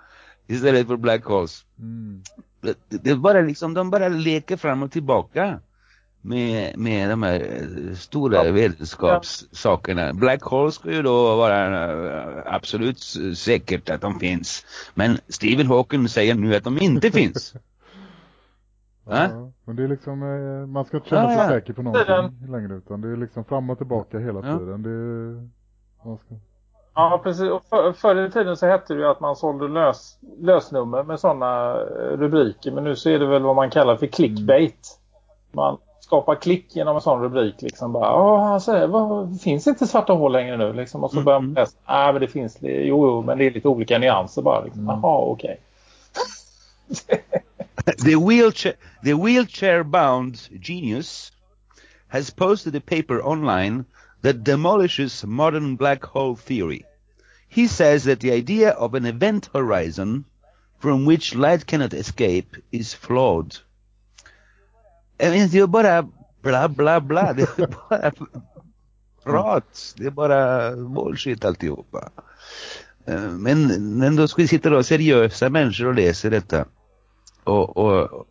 Istället för black holes. Mm. Det, det bara liksom, de bara leker fram och tillbaka med, med de här eh, stora ja. vetenskapssakerna. Black holes ska ju då vara eh, absolut säkert att de finns. Men Stephen Hawking säger nu att de inte finns. Ja, men det är liksom, eh, man ska inte känna sig ja, säker på någonting längre utan det är liksom fram och tillbaka hela tiden. Det är, man ska... Ja, precis. Och för, förr i tiden så hette det ju att man sålde lös, lösnummer med sådana rubriker. Men nu så är det väl vad man kallar för clickbait. Man skapa klick genom en sån rubrik liksom bara, säger, vad, finns inte svarta hål längre nu liksom och så börjar man mm. läsa, nej men det finns, jo, jo men det är lite olika nyanser bara liksom, mm. jaha okej okay. the wheelchair the wheelchair bound genius has posted a paper online that demolishes modern black hole theory he says that the idea of an event horizon from which light cannot escape is flawed det är bara bla bla bla. Det är bara prat. Det är bara bullshit alltihopa. Eh, men, men då ska vi sitta då seriösa människor och läser detta. Och, och,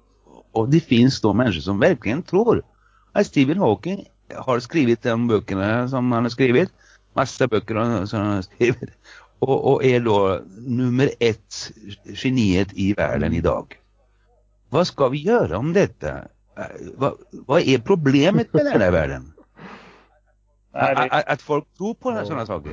och det finns då människor som verkligen tror att Stephen Hawking har skrivit de böckerna som han har skrivit. Massa böcker som han har skrivit. Och, och är då nummer ett geniet i världen idag. Vad ska vi göra om detta? Vad, vad är problemet med den här världen? Nej, det... att, att, folk tror på ja. sådana saker.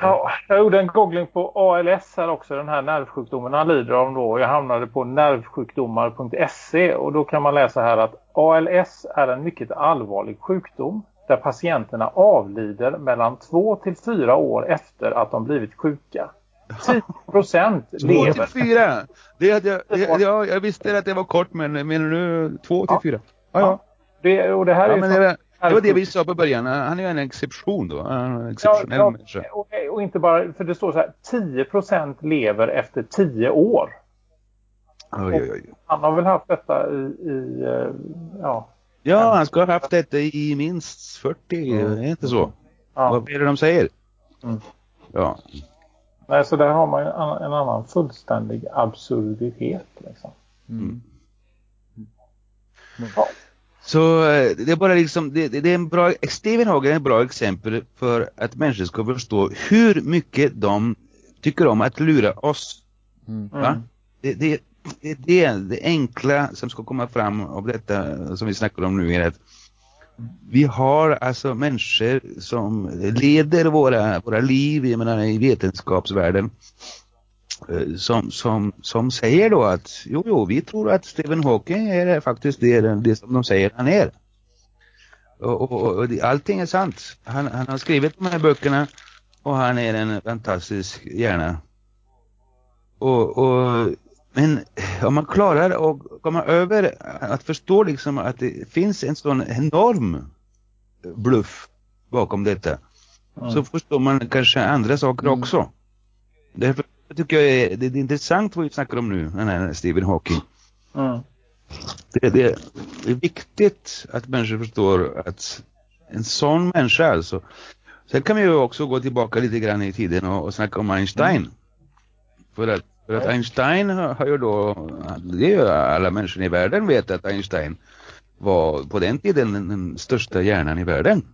Ja, jag gjorde en googling på ALS här också, den här nervsjukdomen han lider av då. Jag hamnade på nervsjukdomar.se och då kan man läsa här att ALS är en mycket allvarlig sjukdom där patienterna avlider mellan två till fyra år efter att de blivit sjuka. 10 procent lever. 2 till 4. Det, jag, det, jag, jag visste att det var kort men menar du 2 till 4? Ja, ja. Det, och det här ja, är, det, det var det vi sa på början. Han är en exception då. En exceptionell ja, människa. Och, och, inte bara, för det står så här, 10% lever efter 10 år. Oj, oj, oj. Han har väl haft detta i, i eh, ja. Ja, han ska ha haft detta i minst 40, mm. är det inte så? Ja. Vad är det de säger? Mm. Ja. Nej, så där har man en, en annan fullständig absurditet liksom. Mm. Ja. Så eh, det är bara liksom, det, det är en bra, Stephen Hagen är ett bra exempel för att människor ska förstå hur mycket de tycker om att lura oss. Mm. Va? Det, det, det, det, det enkla som ska komma fram av detta som vi snackar om nu är att vi har alltså människor som leder våra, våra liv jag menar, i vetenskapsvärlden eh, som, som, som säger då att jo, jo, vi tror att Stephen Hawking är faktiskt det, det som de säger han är. Och, och, och allting är sant. Han, han har skrivit de här böckerna och han är en fantastisk hjärna. Och, och men om man klarar att komma över att förstå liksom att det finns en sån enorm bluff bakom detta. Mm. Så förstår man kanske andra saker mm. också. Därför tycker jag är, det är intressant vad vi snackar om nu, den här Stephen Hawking. Mm. Det, det, det, är viktigt att människor förstår att en sån människa alltså. Sen kan vi ju också gå tillbaka lite grann i tiden och, och snacka om Einstein. Mm. För att för att Einstein har ju då, det är ju alla människor i världen vet att Einstein var på den tiden den största hjärnan i världen.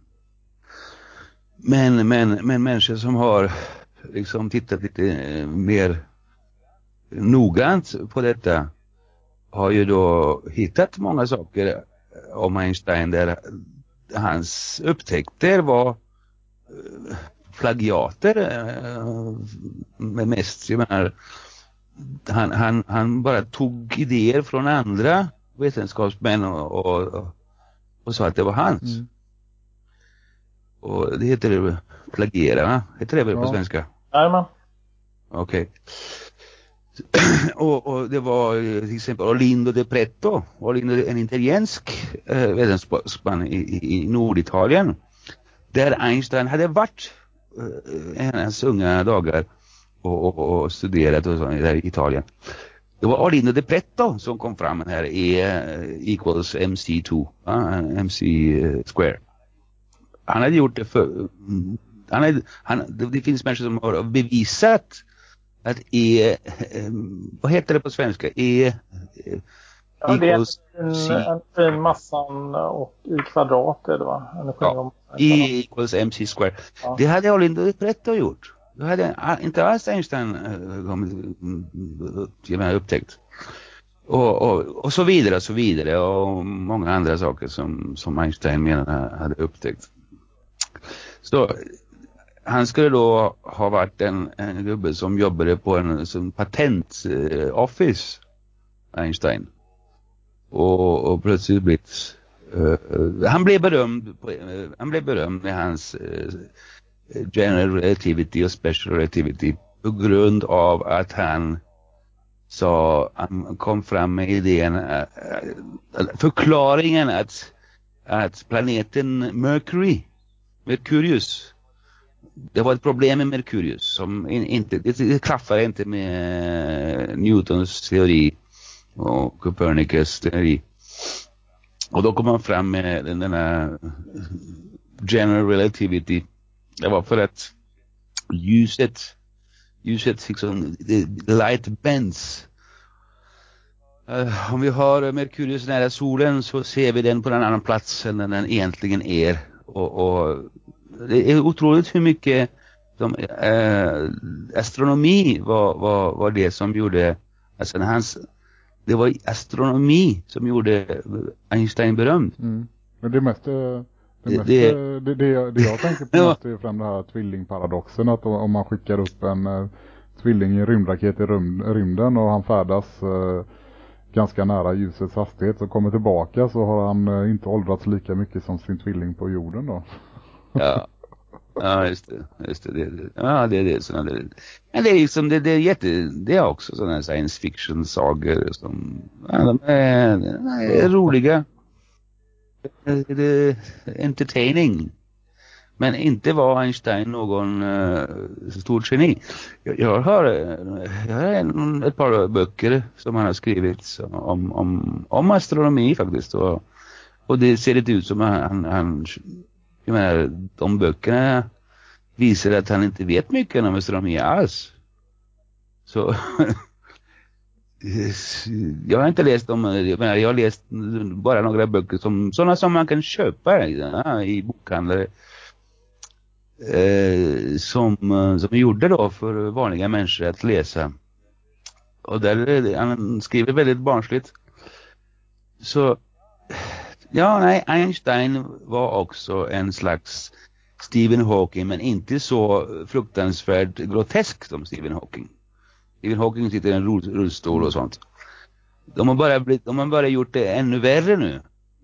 Men, men, men människor som har liksom tittat lite eh, mer noggrant på detta har ju då hittat många saker om Einstein där hans upptäckter var eh, plagiater eh, med mest, jag menar han, han, han bara tog idéer från andra vetenskapsmän och, och, och sa att det var hans. Mm. Och det heter plagiera, va? Heter det väl ja. på svenska? Jajamän. Okej. Okay. och, och, det var till exempel Orlindo de Pretto, Orlindo, en italiensk eh, vetenskapsman i, i, i Norditalien. Där Einstein hade varit eh, hennes unga dagar och, och, och studerat och så, där i Italien. Det var Arlindo de Pretto som kom fram här E equals MC2, uh, MC square. Han hade gjort det för, han hade, han, det, det finns människor som har bevisat att E, vad heter det på svenska? E Ja, det är en, massan och i kvadrat är det va? Energin ja, E equals MC square. Ja. Det hade Arlindo de Pretto gjort. Då hade inte alls Einstein äh, kommit till upptäckt. Och, och, och så vidare och så vidare och många andra saker som, som Einstein menade hade upptäckt. Så han skulle då ha varit en, en gubbe som jobbade på en en patentoffice, eh, Einstein. Och, och plötsligt blivit, eh, han blev berömd, på, eh, han blev berömd med hans eh, general relativity och special relativity på grund av att han sa, han kom fram med idén, eh, eh, förklaringen att, att planeten Mercury, Mercurius, det var ett problem med Mercurius som inte, det, det klaffar inte med eh, Newtons teori och Copernicus teori. Och då kom man fram med den här general relativity det var för att ljuset, ljuset liksom, light bends. Uh, om vi har Merkurius nära solen så ser vi den på en annan plats än den egentligen är. Och, och det är otroligt hur mycket de, uh, astronomi var, var, var det som gjorde, alltså hans, det var astronomi som gjorde Einstein berömd. Mm. Men det mesta det, mest, det, det, det, det, jag tänker på ja. är fram den här tvillingparadoxen att om man skickar upp en uh, tvilling i en rymdraket i rym, rymden och han färdas uh, ganska nära ljusets hastighet och kommer tillbaka så har han uh, inte åldrats lika mycket som sin tvilling på jorden då. Ja. Ja, just det. Just det, det, ja, det är det. Såna, det. Men det är liksom, det, det är jätte, det är också sådana science fiction sagor som, ja, de är, de är roliga. Eh, det entertaining. Men inte var Einstein någon eh, uh, stor geni. Jag, jag har, jag har en, ett par böcker som han har skrivit om, om, om astronomi faktiskt. Och, och det ser lite ut som han, han jag menar, de böckerna visar att han inte vet mycket om astronomi alls. Så Eh, jag har inte läst dem, jag, eh, menar, jag har läst bara några böcker som sådana som man kan köpa ja, i bokhandlare eh, som, som är gjorda då för vanliga människor att läsa. Och där han skriver väldigt barnsligt. Så ja, nej, Einstein var också en slags Stephen Hawking men inte så fruktansvärt grotesk som Stephen Hawking. Stephen Hawking sitter i en rullstol och sånt. De har bara, blivit, de har bara gjort det ännu värre nu.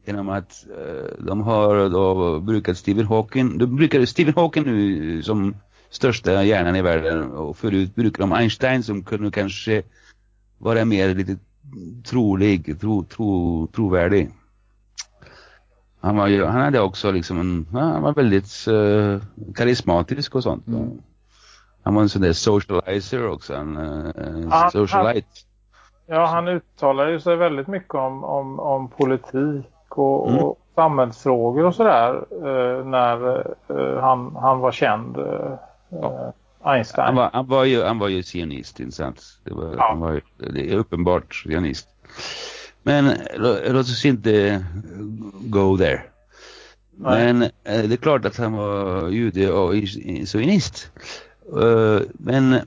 Genom att uh, de har då brukat Stephen Hawking. De brukar Stephen Hawking nu som största hjärnan i världen. Och förut brukar de Einstein som kunde kanske vara mer lite trolig, tro, tro, trovärdig. Han, var ju, han hade också liksom en, han var väldigt uh, karismatisk och sånt. Mm. Han var en sån där socializer också, en, en han, socialite. Han, ja, han uttalar ju sig väldigt mycket om, om, om politik och, mm. och samhällsfrågor och sådär eh, när eh, han, han var känd, eh, ja. Einstein. Han var, han var ju, han var ju sionist, inte Det var, ja. han var ju, det är uppenbart sionist. Men låt oss inte go there. Nej. Men det är klart att han var jude och sionist. Eh, men eh,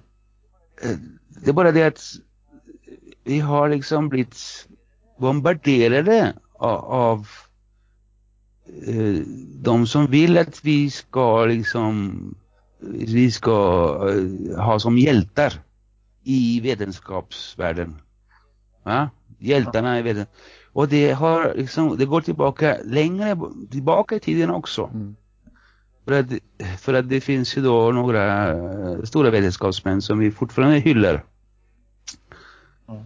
det är bara det att vi har liksom blivit bombarderade av, av de som vill att vi ska liksom vi ska ha som hjältar i vetenskapsvärlden. Va? Hjältarna i vetenskapen. Och det har liksom, det går tillbaka längre tillbaka i tiden också. Mm. För att, för att det finns ju då några eh, stora vetenskapsmän som vi fortfarande hyllar. Mm.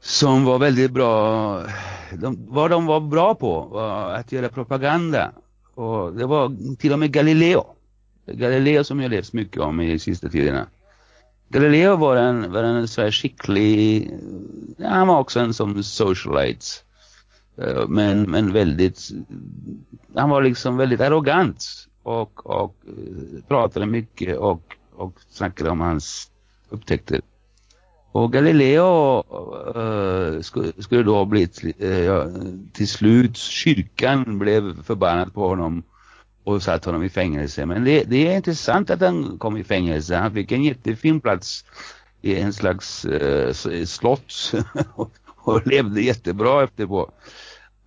Som var väldigt bra. De, vad de var bra på var att göra propaganda. Och det var till och med Galileo. Galileo som jag läst mycket om i sista tiderna. Galileo var en, var en så här skicklig, ja, han var också en som socialite. Eh, men, men väldigt, han var liksom väldigt arrogant och, och eh, pratade mycket och, och snackade om hans upptäckter. Och Galileo eh, uh, skulle, skulle då ha blivit uh, till slut, kyrkan blev förbannad på honom och satt honom i fängelse. Men det, det är intressant att han kom i fängelse. Han fick en jättefin plats i en slags uh, slott och, och levde jättebra efterpå.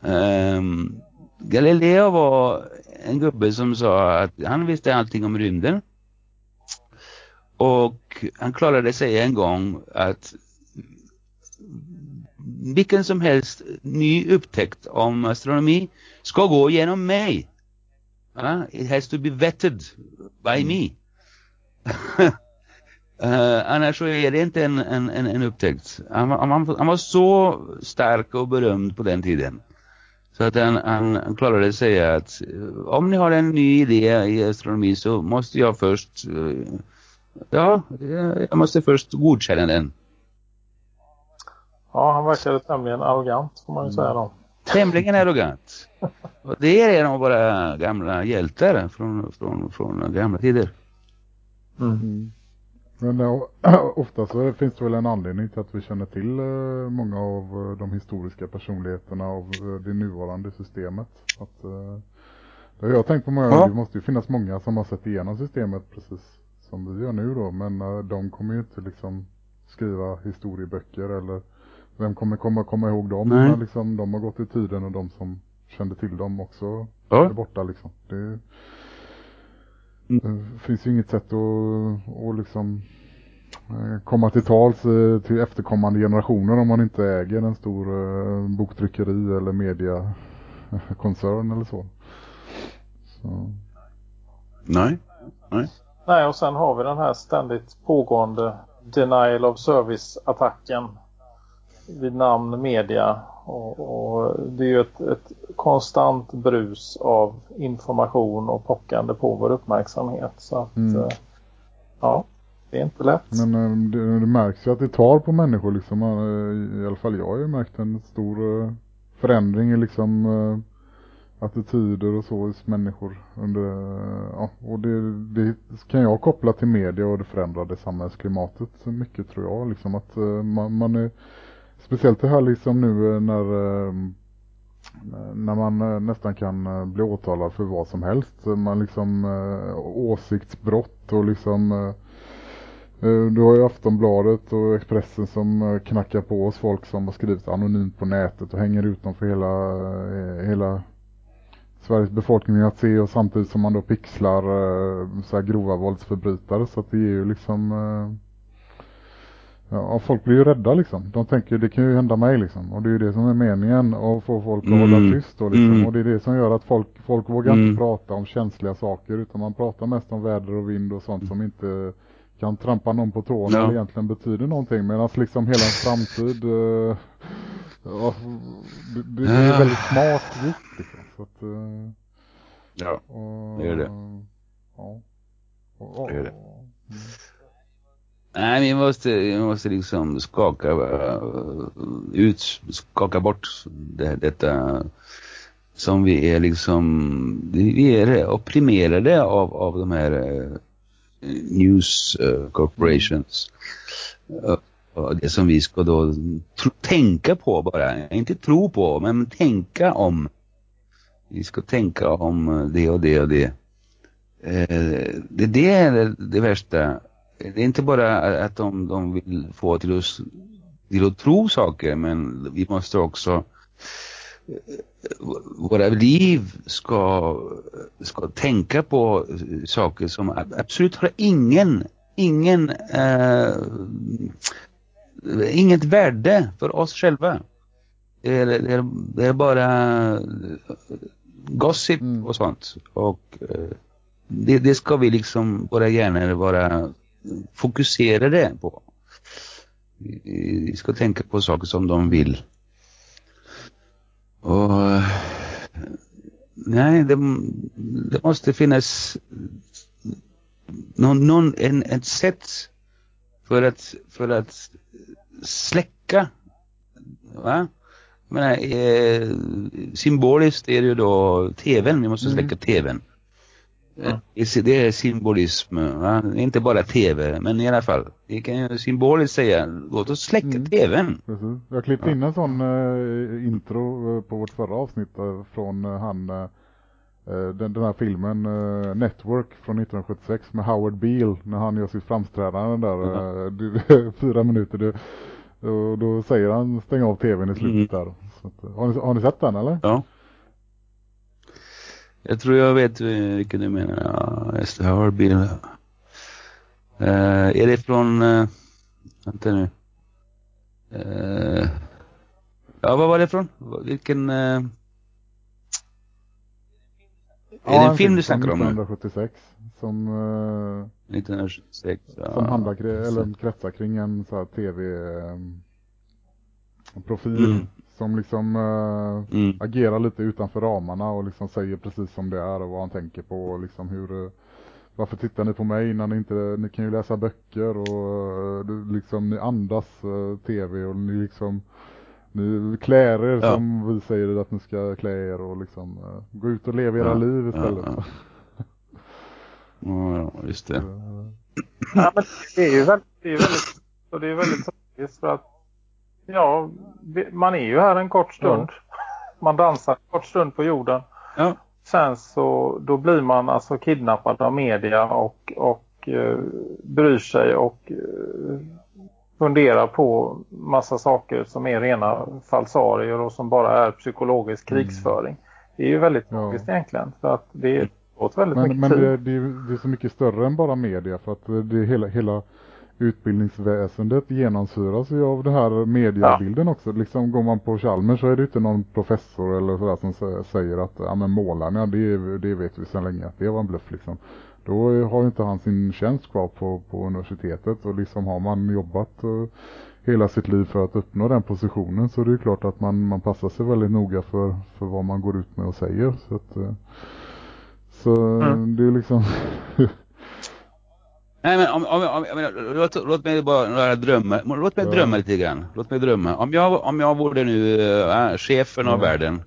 Um, Galileo var en gubbe som sa att han visste allting om rymden. Och han klarade sig en gång att vilken som helst ny upptäckt om astronomi ska gå genom mig. Uh, it has to be vetted by me. uh, annars så är det inte en, en, en upptäckt. Han, han, han, var så stark och berömd på den tiden. Så att han, han, klarade säga att eh, om ni har en ny idé i astronomi så måste jag först, eh, ja, jag måste först godkänna den. Ja, han verkade tämligen arrogant får man ju säga då. Tämligen arrogant. Och det är en av våra gamla hjältar från, från, från gamla tider. Mm. Men äh, ofta så finns det väl en anledning till att vi känner till äh, många av äh, de historiska personligheterna av det nuvarande systemet. Att, det har jag tänkt på många gånger, det måste ju finnas många som har sett igenom systemet precis som vi gör nu då. Men de kommer ju inte liksom skriva historieböcker eller vem kommer komma, komma ihåg dem Nej. när liksom, de har gått i tiden och de som kände till dem också ja. är borta liksom. Det, det finns ju inget sätt att, att liksom eh, komma till tals eh, till efterkommande generationer om man inte äger en stor eh, boktryckeri eller mediakoncern eller så. så. Nej, nej. Nej, och sen har vi den här ständigt pågående denial of service-attacken vid namn media och, och det är ju ett, ett, konstant brus av information och pockande på vår uppmärksamhet så att mm. Eh, ja det är inte lätt. Men eh, det, det, märks ju att det tar på människor liksom. I alla fall jag har ju märkt en stor förändring i liksom attityder och så hos människor under, ja, och det, det, kan jag koppla till media och det förändrade samhällsklimatet mycket tror jag liksom att man, man är speciellt det här liksom nu eh, när ehm, när man eh, nästan kan eh, bli åtalad för vad som helst. Man liksom åsiktsbrott och liksom du har ju Aftonbladet och Expressen som knackar på oss folk som har skrivit anonymt på nätet och hänger ut dem för hela, hela Sveriges befolkning att se och samtidigt som man då pixlar så här grova våldsförbrytare. Så att det är ju liksom ja, folk blir ju rädda liksom. De tänker det kan ju hända mig liksom. Och det är ju det som är meningen att få folk att mm. hålla tyst då liksom. Mm. Och det är det som gör att folk, folk vågar mm. inte prata om känsliga saker utan man pratar mest om väder och vind och sånt som inte kan trampa någon på tårna ja. eller egentligen betyder någonting. Medan liksom hela en framtid uh, ja, det, det, är väldigt smart gjort liksom. Så att, uh, ja, och, det är det. Ja. Och, och, det är det. Nej, vi måste, vi måste liksom skaka uh, ut, skaka bort det, detta som vi är liksom, vi är opprimerade av, av de här uh, news uh, corporations. Uh, det som vi ska då tro, tänka på bara, inte tro på, men tänka om. Vi ska tänka om det och det och det. Uh, det, det är det värsta. Det är inte bara att de, de vill få till oss till att tro saker, men vi måste också våra liv ska, ska tänka på saker som absolut har ingen, ingen, eh, inget värde för oss själva. Det är, det är, det är bara gossip mm. och sånt. Och eh, det, det, ska vi liksom våra hjärnor vara fokuserade på. Vi ska tänka på saker som de vill och nej, det, det måste finnas någon, någon, en, ett sätt för att, för att släcka. Va? Menar, eh, symboliskt är det ju då tvn, vi måste släcka mm. tvn. Ja. Det är symbolism, va? inte bara tv, men i alla fall. Vi kan ju symboliskt säga, låt oss släcka mm. tvn. Precis. Jag klippte ja. in en sån uh, intro eh, på vårt förra avsnitt uh, från han, den, den här filmen Network från 1976 med Howard Beale när han gör sitt framträdande där, mm. fyra minuter. Det, och då säger han stäng av tvn i slutet mm. där. Att, har, ni, har ni sett den eller? Ja. Jag tror jag vet vilken du menar. Ja, just det. Uh, är det från... Uh, vänta nu. Uh, ja, vad var det från? Vilken... Uh, ja, är det en film du snackar om? 1976. Som... Uh, 1976, ja. Som handlar, eller kretsar kring en så här tv-profil. Mm som liksom äh, mm. agerar lite utanför ramarna och liksom säger precis som det är och vad han tänker på och liksom hur äh, varför tittar ni på mig när ni inte ni kan ju läsa böcker och äh, liksom ni andas tv och ni liksom ni klär er ja. som vi säger att ni ska klä er och liksom gå ut och leva era ja. liv istället. Ja, ja. ja, just det. Ja, men det är ju väldigt, det är väldigt, och det är väldigt tragiskt för att Ja, man är ju här en kort stund. Ja. Man dansar en kort stund på jorden. Ja. Sen så då blir man alltså kidnappad av media och, och eh, bryr sig och eh, funderar på massa saker som är rena falsarier och som bara är psykologisk mm. krigsföring. Mm. Det är ju väldigt tragiskt ja. egentligen för att det är väldigt men, mycket men tid. Det, det, det, är så mycket större än bara media för att det är hela, hela utbildningsväsendet genomsyras ju av den här mediebilden ja. också. Liksom går man på Chalmers så är det inte någon professor eller sådär som säger att ja men målarna, det, det vet vi sedan länge att det var en bluff liksom. då har inte han sin tjänst kvar på, på universitetet och liksom har man jobbat och hela sitt liv för att uppnå den positionen så det är klart att man, man passar sig väldigt noga för, för vad man går ut med och säger. Så, att, eh, så mm. det är liksom... Nej men om, om, om, om låt, låt mig bara drömma, låt mig ja. drömma lite grann. Låt mig drömma. Om jag, om jag vore nu äh, chefen av världen,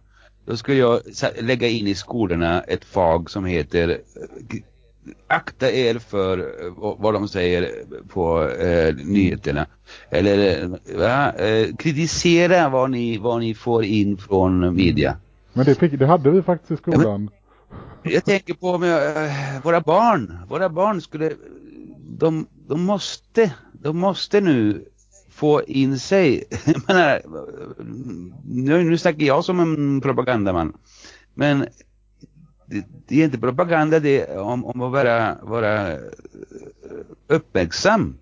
då skulle jag lägga in i skolorna ett fag som heter akta er för eh, vad de säger på eh, nyheterna. Eller va, eh, kritisera vad ni, vad ni får in från media. Men det, fick, det hade vi faktiskt i skolan. Ja, jag tänker på med, äh, våra barn. Våra barn skulle, de, de måste, de måste nu få in sig. Jag menar, nu, nu snackar jag som en propagandaman. Men det, det är inte propaganda det om, om att vara, vara eh, uppmärksam.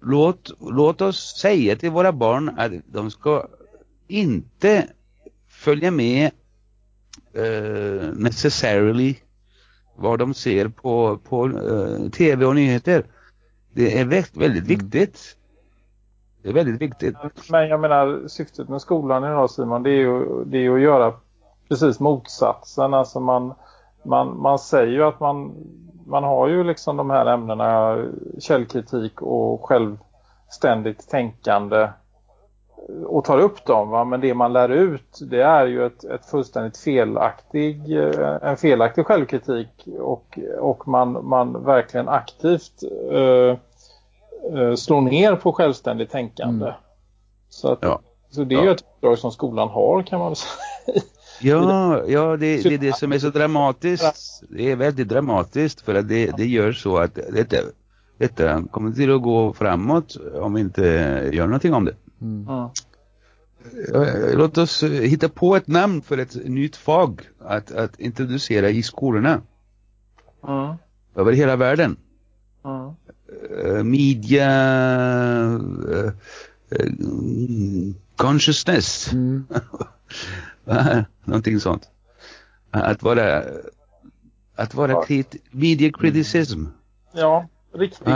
Låt, låt oss säga till våra barn att de ska inte följa med uh, necessarily vad de ser på, på uh, tv och nyheter. Det är väldigt, väldigt mm. viktigt. Det är väldigt viktigt. Men jag menar, syftet med skolan idag Simon, det är ju, det är att göra precis motsatsen. Alltså man, man, man säger ju att man, man har ju liksom de här ämnena källkritik och självständigt tänkande och tar upp dem. Va? Men det man lär ut det är ju ett, ett fullständigt felaktig, en felaktig självkritik och, och man, man verkligen aktivt uh, uh, slår ner på självständigt tänkande. Mm. Så, att, ja. så det är ju ett uppdrag som skolan har kan man säga. Ja, ja det, det är det som är så dramatiskt. Det är väldigt dramatiskt för att det, det gör så att detta, detta kommer till att gå framåt om vi inte gör någonting om det. Mm. Låt oss hitta på ett namn för ett nytt fag att, att introducera i skolorna. Mm. Över hela världen. Mm. Uh, media consciousness. Mm. Någonting sånt. Att vara att vara ja. media criticism. Ja, riktig,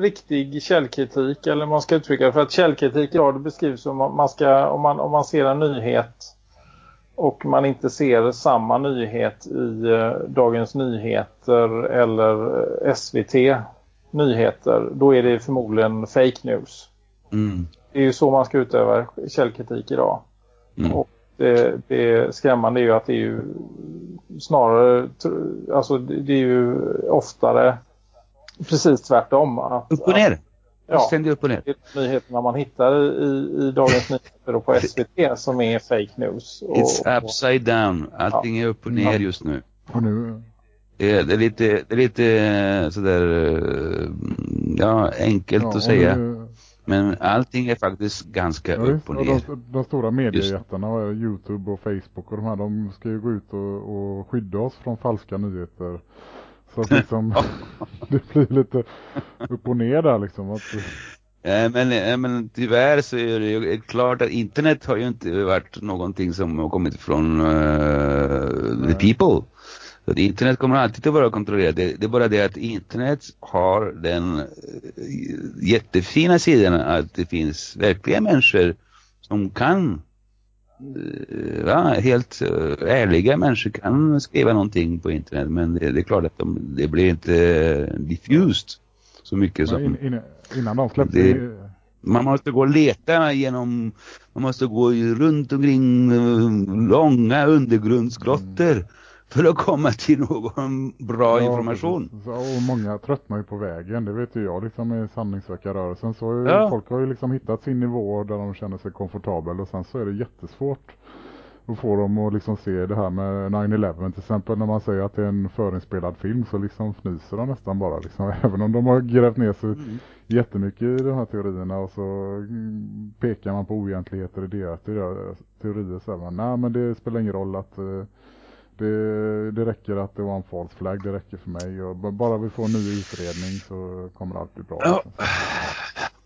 riktig källkritik eller man ska uttrycka det. För att källkritik ja, det beskrivs som man ska, om man, om man ser en nyhet och man inte ser samma nyhet i eh, Dagens Nyheter eller eh, SVT nyheter, då är det förmodligen fake news. Mm. Det är ju så man ska utöva källkritik idag. Mm. Och det, det skrämmande är ju att det är ju snarare, alltså det är ju oftare precis tvärtom. Att, upp och ner. Ja, upp och ner. nyheterna man hittar i, i Dagens Nyheter och på SVT som är fake news. Och, It's upside down. Allting ja. är upp och ner just nu. Och nu... Det är, det är lite, det är lite sådär, eh, ja, enkelt ja, att säga. Nu, men allting är faktiskt ganska ja, upp och ner. De, de stora mediejättarna, Youtube och Facebook och de här, de ska ju gå ut och, och skydda oss från falska nyheter. Så att liksom, det blir lite upp och ner där liksom. Att, Ja, men, men tyvärr så är det ju klart att internet har ju inte varit någonting som har kommit från uh, the people. Så internet kommer alltid att vara kontrollerat. Det, det, är bara det att internet har den eh, jättefina sidan att det finns verkliga människor som kan ja, helt uh, ärliga människor kan skriva någonting på internet men det, det är klart att de, det blir inte diffused så mycket som in, in, innan de släppte det, man måste gå och leta genom man måste gå runt omkring långa undergrundsgrottor. Mm för att komma till någon bra ja, information. Och många tröttnar ju på vägen, det vet ju jag liksom i sanningssökarrörelsen. Så ja. folk har ju liksom hittat sin nivå där de känner sig komfortabel och sen så är det jättesvårt att få dem att liksom se det här med 9-11 till exempel. När man säger att det är en förinspelad film så liksom fnyser de nästan bara. Liksom, även om de har grävt ner sig mm. jättemycket i de här teorierna och så mm, pekar man på oegentligheter i deras teorier. Så här, nej men det spelar ingen roll att eh, det, det räcker att det var en false flag, det räcker för mig. Och bara vi får en ny utredning så kommer allt bli bra. Ja,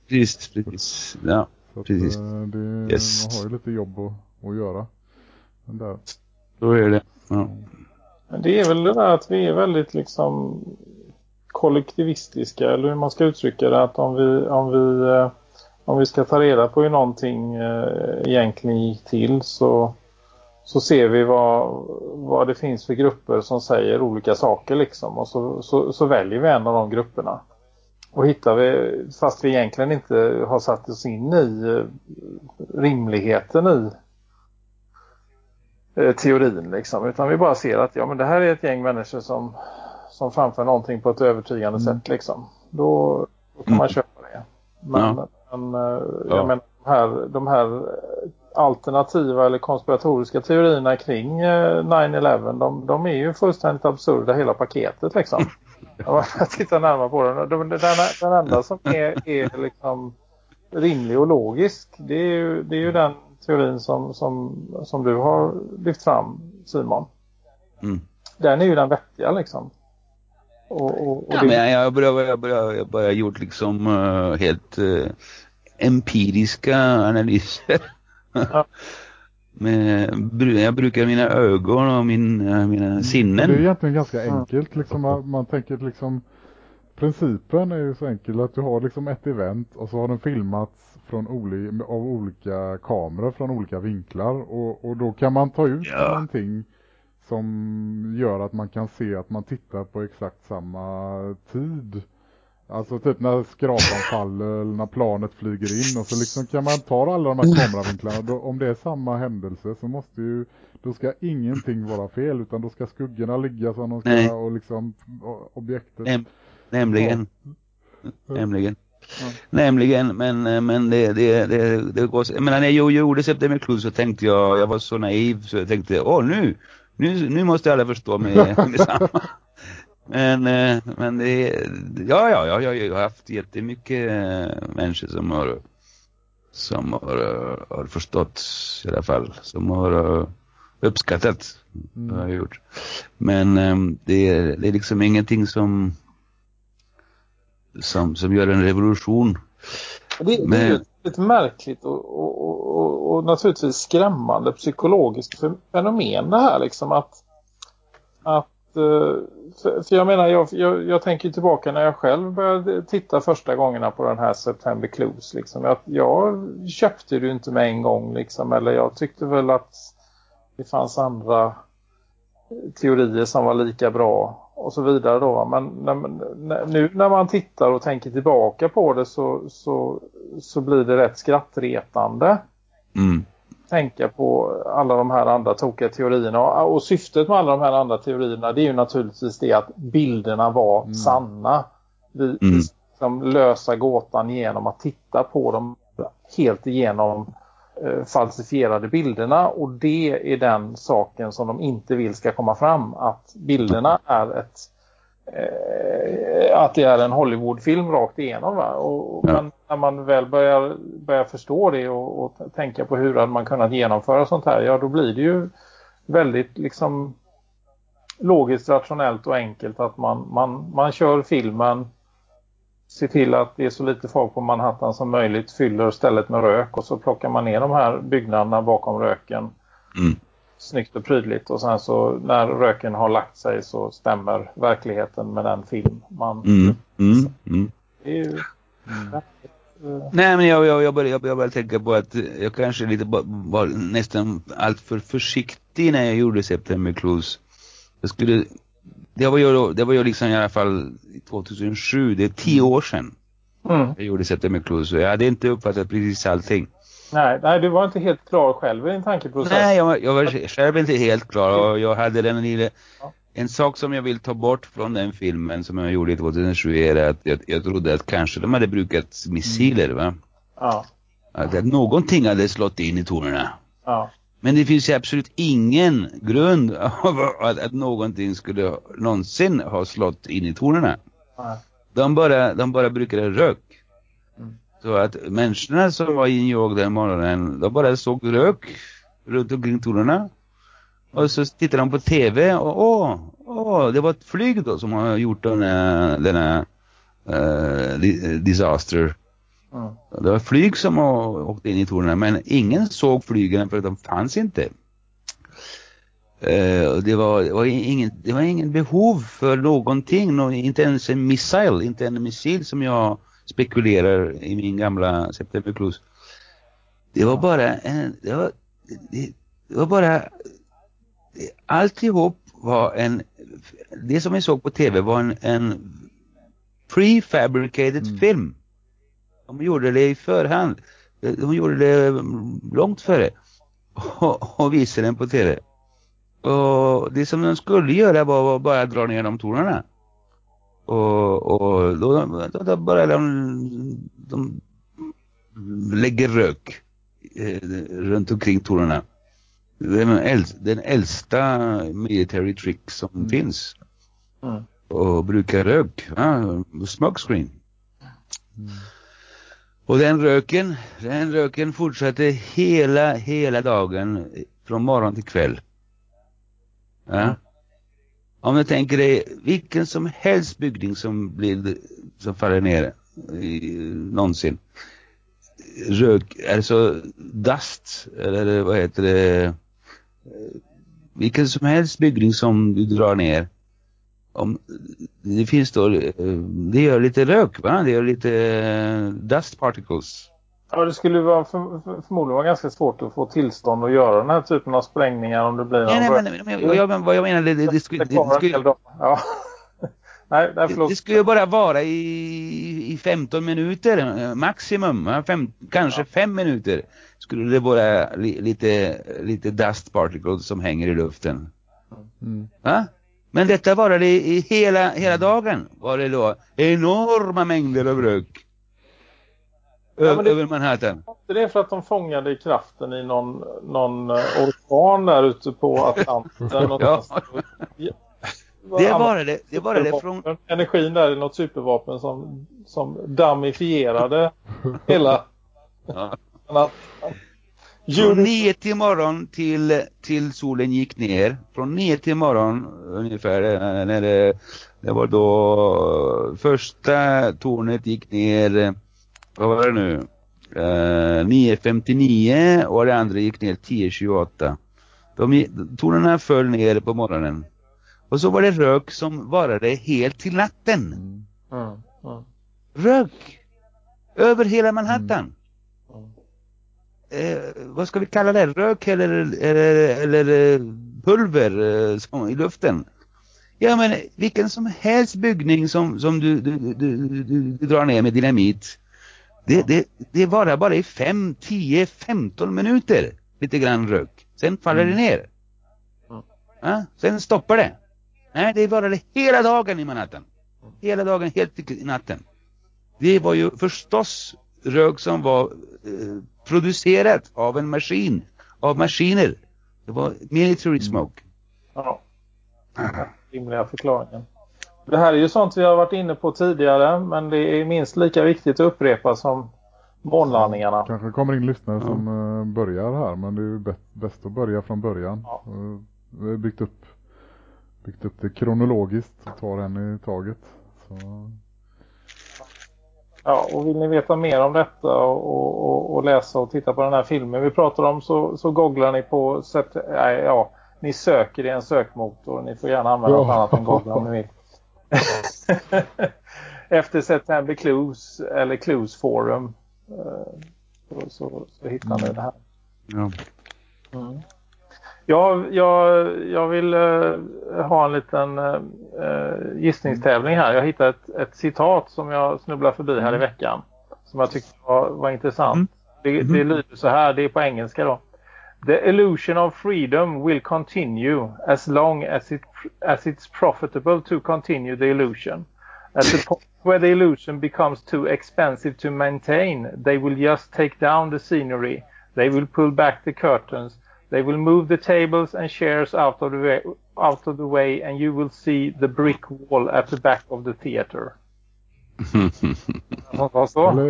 precis, precis. Ja, så precis. Att, eh, det, yes. Man har ju lite jobb att, att göra. Där. Så är det, ja. Men det är väl det där att vi är väldigt liksom kollektivistiska eller hur man ska uttrycka det att om vi, om vi, eh, om vi ska ta reda på hur någonting eh, egentligen gick till så, så ser vi vad, vad det finns för grupper som säger olika saker liksom och så, så, så väljer vi en av de grupperna. Och hittar vi, fast vi egentligen inte har satt oss in i eh, rimligheten i teorin liksom. Utan vi bara ser att ja men det här är ett gäng människor som som framför någonting på ett övertygande mm. sätt liksom. Då, då kan man mm. köpa det. Men, ja. men eh, jag ja. menar de här, de här alternativa eller konspiratoriska teorierna kring 9-11 eh, de, de, är ju fullständigt absurda hela paketet liksom. jag tittar närmare på den. Den, den, den enda som är, är liksom rimlig och logisk det är ju, det är ju den teorin som, som, som du har lyft fram Simon. Mm. Den är ju den vettiga liksom. Och, och, och ja, det... men jag börjar, jag börjar, jag börjar gjort liksom uh, helt uh, empiriska analyser. Ja. Men jag brukar mina ögon och min, uh, mina mm. sinnen. Det är egentligen ganska enkelt. Liksom, man, man tänker liksom principen är ju så enkel att du har liksom ett event och så har den filmats från oli av olika kameror från olika vinklar och, och då kan man ta ut ja. någonting som gör att man kan se att man tittar på exakt samma tid. Alltså typ när skrapan faller eller när planet flyger in och så liksom kan man ta alla de här kameravinklarna. Då, om det är samma händelse så måste ju, då ska ingenting vara fel utan då ska skuggorna ligga som de ska Nej. och liksom objektet. Näm nämligen. Ja. Nämligen. Ja. Nämligen, men, men det, det, det, det går, men när jag gjorde September Clue så tänkte jag, jag var så naiv så jag tänkte, åh nu, nu, nu måste alla förstå med, med samma. Men, eh, men det ja, ja, ja, jag har haft jättemycket eh, människor som har, som har, eh, har förstått i alla fall, som har uppskattat mm. vad jag har gjort. Men det är, det är liksom ingenting som, som, som gör en revolution. Det, det Men, är ett märkligt och, och, och, och, naturligtvis skrämmande psykologiskt fenomen det här liksom att, att Eh, för, jag menar jag, jag, jag, tänker tillbaka när jag själv började titta första gångerna på den här September Clues liksom. Jag, jag köpte det inte med en gång liksom eller jag tyckte väl att det fanns andra teorier som var lika bra och så vidare då. Men när, nu när man tittar och tänker tillbaka på det så, så, så blir det rätt skrattretande. Mm. Tänka på alla de här andra tokiga teorierna. Och, och syftet med alla de här andra teorierna det är ju naturligtvis det att bilderna var mm. sanna. Vi, mm. liksom lösa gåtan genom att titta på dem helt igenom eh, falsifierade bilderna och det är den saken som de inte vill ska komma fram att bilderna är ett eh, att det är en Hollywoodfilm rakt igenom va? Och, ja. men när man väl börjar, börjar förstå det och, och tänka på hur hade man kunnat genomföra sånt här ja då blir det ju väldigt liksom logiskt, rationellt och enkelt att man, man, man kör filmen se till att det är så lite folk på Manhattan som möjligt fyller stället med rök och så plockar man ner de här byggnaderna bakom röken mm. Snyggt och prydligt och sen så när röken har lagt sig så stämmer verkligheten med den film man mm. Mm. Mm. Ju Nej men jag, jag, jag, började, jag, jag började tänka på att jag kanske lite var nästan allt för försiktig när jag gjorde September Clues. Jag skulle det var ju, det var ju liksom i alla fall 2007, det är tio år sedan. Mm. Jag gjorde September Close jag hade inte uppfattat precis allting. Nej, nej, du var inte helt klar själv i din tankeprocess. Nej, jag, jag var själv inte helt klar och jag hade den lilla... Ja. En sak som jag vill ta bort från den filmen som jag gjorde 2007 är att jag, jag trodde att kanske de hade brukat missiler va? Ja. Att, att någonting hade slått in i tornen. Ja. Men det finns ju absolut ingen grund av att, att någonting skulle någonsin ha slått in i tornen. De bara, de bara brukade rök. Så att människorna som var i New York den morgonen, de bara såg rök runt omkring tornen. Och så tittade de på tv och åh, åh, det var ett flyg då som har gjort den här, den här uh, disaster. Mm. Det var flyg som åkte in i tornen men ingen såg flygen för de fanns inte. Eh, det, var, det, var ingen, det var ingen behov för någonting, inte ens en missile, inte en missil som jag spekulerar i min gamla September. Det var bara en, det var, det, det var bara, alltihop var en, det som vi såg på tv var en, en prefabricated mm. film. De gjorde det i förhand. De gjorde det långt före och, och visade den på tv. Och det som de skulle göra var att bara dra ner de tonerna. Och, och då, då, då började de, de lägger rök eh, runt omkring tonerna. Den, äldsta, den äldsta military trick som mm. finns. Mm. Och brukar rök. Ja, smokescreen. Mm. Och den röken, den röken fortsatte hela, hela dagen från morgon till kväll. Ja. Om du tänker dig vilken som helst byggning som blir, som faller ner i, någonsin. Rök, alltså dust, eller vad heter det? Vilken som helst byggning som du drar ner. Om, det finns då, eh, det gör lite rök va? Det gör lite eh, dust particles. Ja, det skulle vara för, för, förmodligen vara ganska svårt att få tillstånd att göra den här typen av sprängningar om det blir... Nej, nej, men, men jag, jag, vad jag menar, det, det, det, skulle... Det, det, skulle ja. nej, nej, det, det skulle bara vara i, i 15 minuter, maximum, fem, kanske ja. fem minuter skulle det vara li, lite, lite dust particles som hänger i luften. Mm. Ja? Men detta varade i, i hela, hela dagen, var det då enorma mängder av rök ja, det, över Manhattan. Det är för att de fångade kraften i någon, någon eh, orkan där ute på Atlanten. ja. Det är bara det, det är bara det från... Energin där är något supervapen som, som damifierade hela... Ja. Från nio till morgon till, till solen gick ner. Från nio till morgon ungefär eh, när det, det var då första tornet gick ner vad var det nu? Uh, 9.59 och det andra gick ner 10.28. De, tonerna föll ner på morgonen. Och så var det rök som varade helt till natten. Mm. Mm. Mm. Rök! Över hela Manhattan. Eh, vad ska vi kalla det? Rök eller, eller, eller eh, pulver eh, som, i luften? Ja men vilken som helst byggning som, som du, du, du, du, du drar ner med dynamit det, det, det varar bara i 5, 10, 15 minuter lite grann rök. Sen faller mm. det ner. Ja, sen stoppar det. Nej, det varade hela dagen i Manhattan. Hela dagen, helt i natten. Det var ju förstås rök som var eh, producerat av en maskin, av maskiner. Det var military smoke. Ja, rimliga förklaringen. Det här är ju sånt vi har varit inne på tidigare men det är minst lika viktigt att upprepa som månlandningarna. Kanske kommer in lyssnare ja. som uh, börjar här men det är ju bäst att börja från början. Ja. Uh, vi har byggt upp, byggt upp det kronologiskt och tar en i taget. Så... Ja, och vill ni veta mer om detta och, och, och, läsa och titta på den här filmen vi pratar om så, så googlar ni på nej, ja, ni söker i en sökmotor. Ni får gärna använda något annat än Google om ni vill. Efter September Clues eller Clues Forum eh, så, så, så hittar ni det här. Ja. Mm. Jag, jag, jag vill uh, ha en liten uh, gissningstävling här. Jag hittade ett, ett citat som jag snubblade förbi här i mm. veckan. Som jag tyckte var, var intressant. Mm. Det, det mm. lyder så här, det är på engelska då. The illusion of freedom will continue as long as it as it's profitable to continue the illusion. At the point where the illusion becomes too expensive to maintain, they will just take down the scenery. They will pull back the curtains. They will move the tables and chairs out of the way, out of the way and you will see the brick wall at the back of the theater.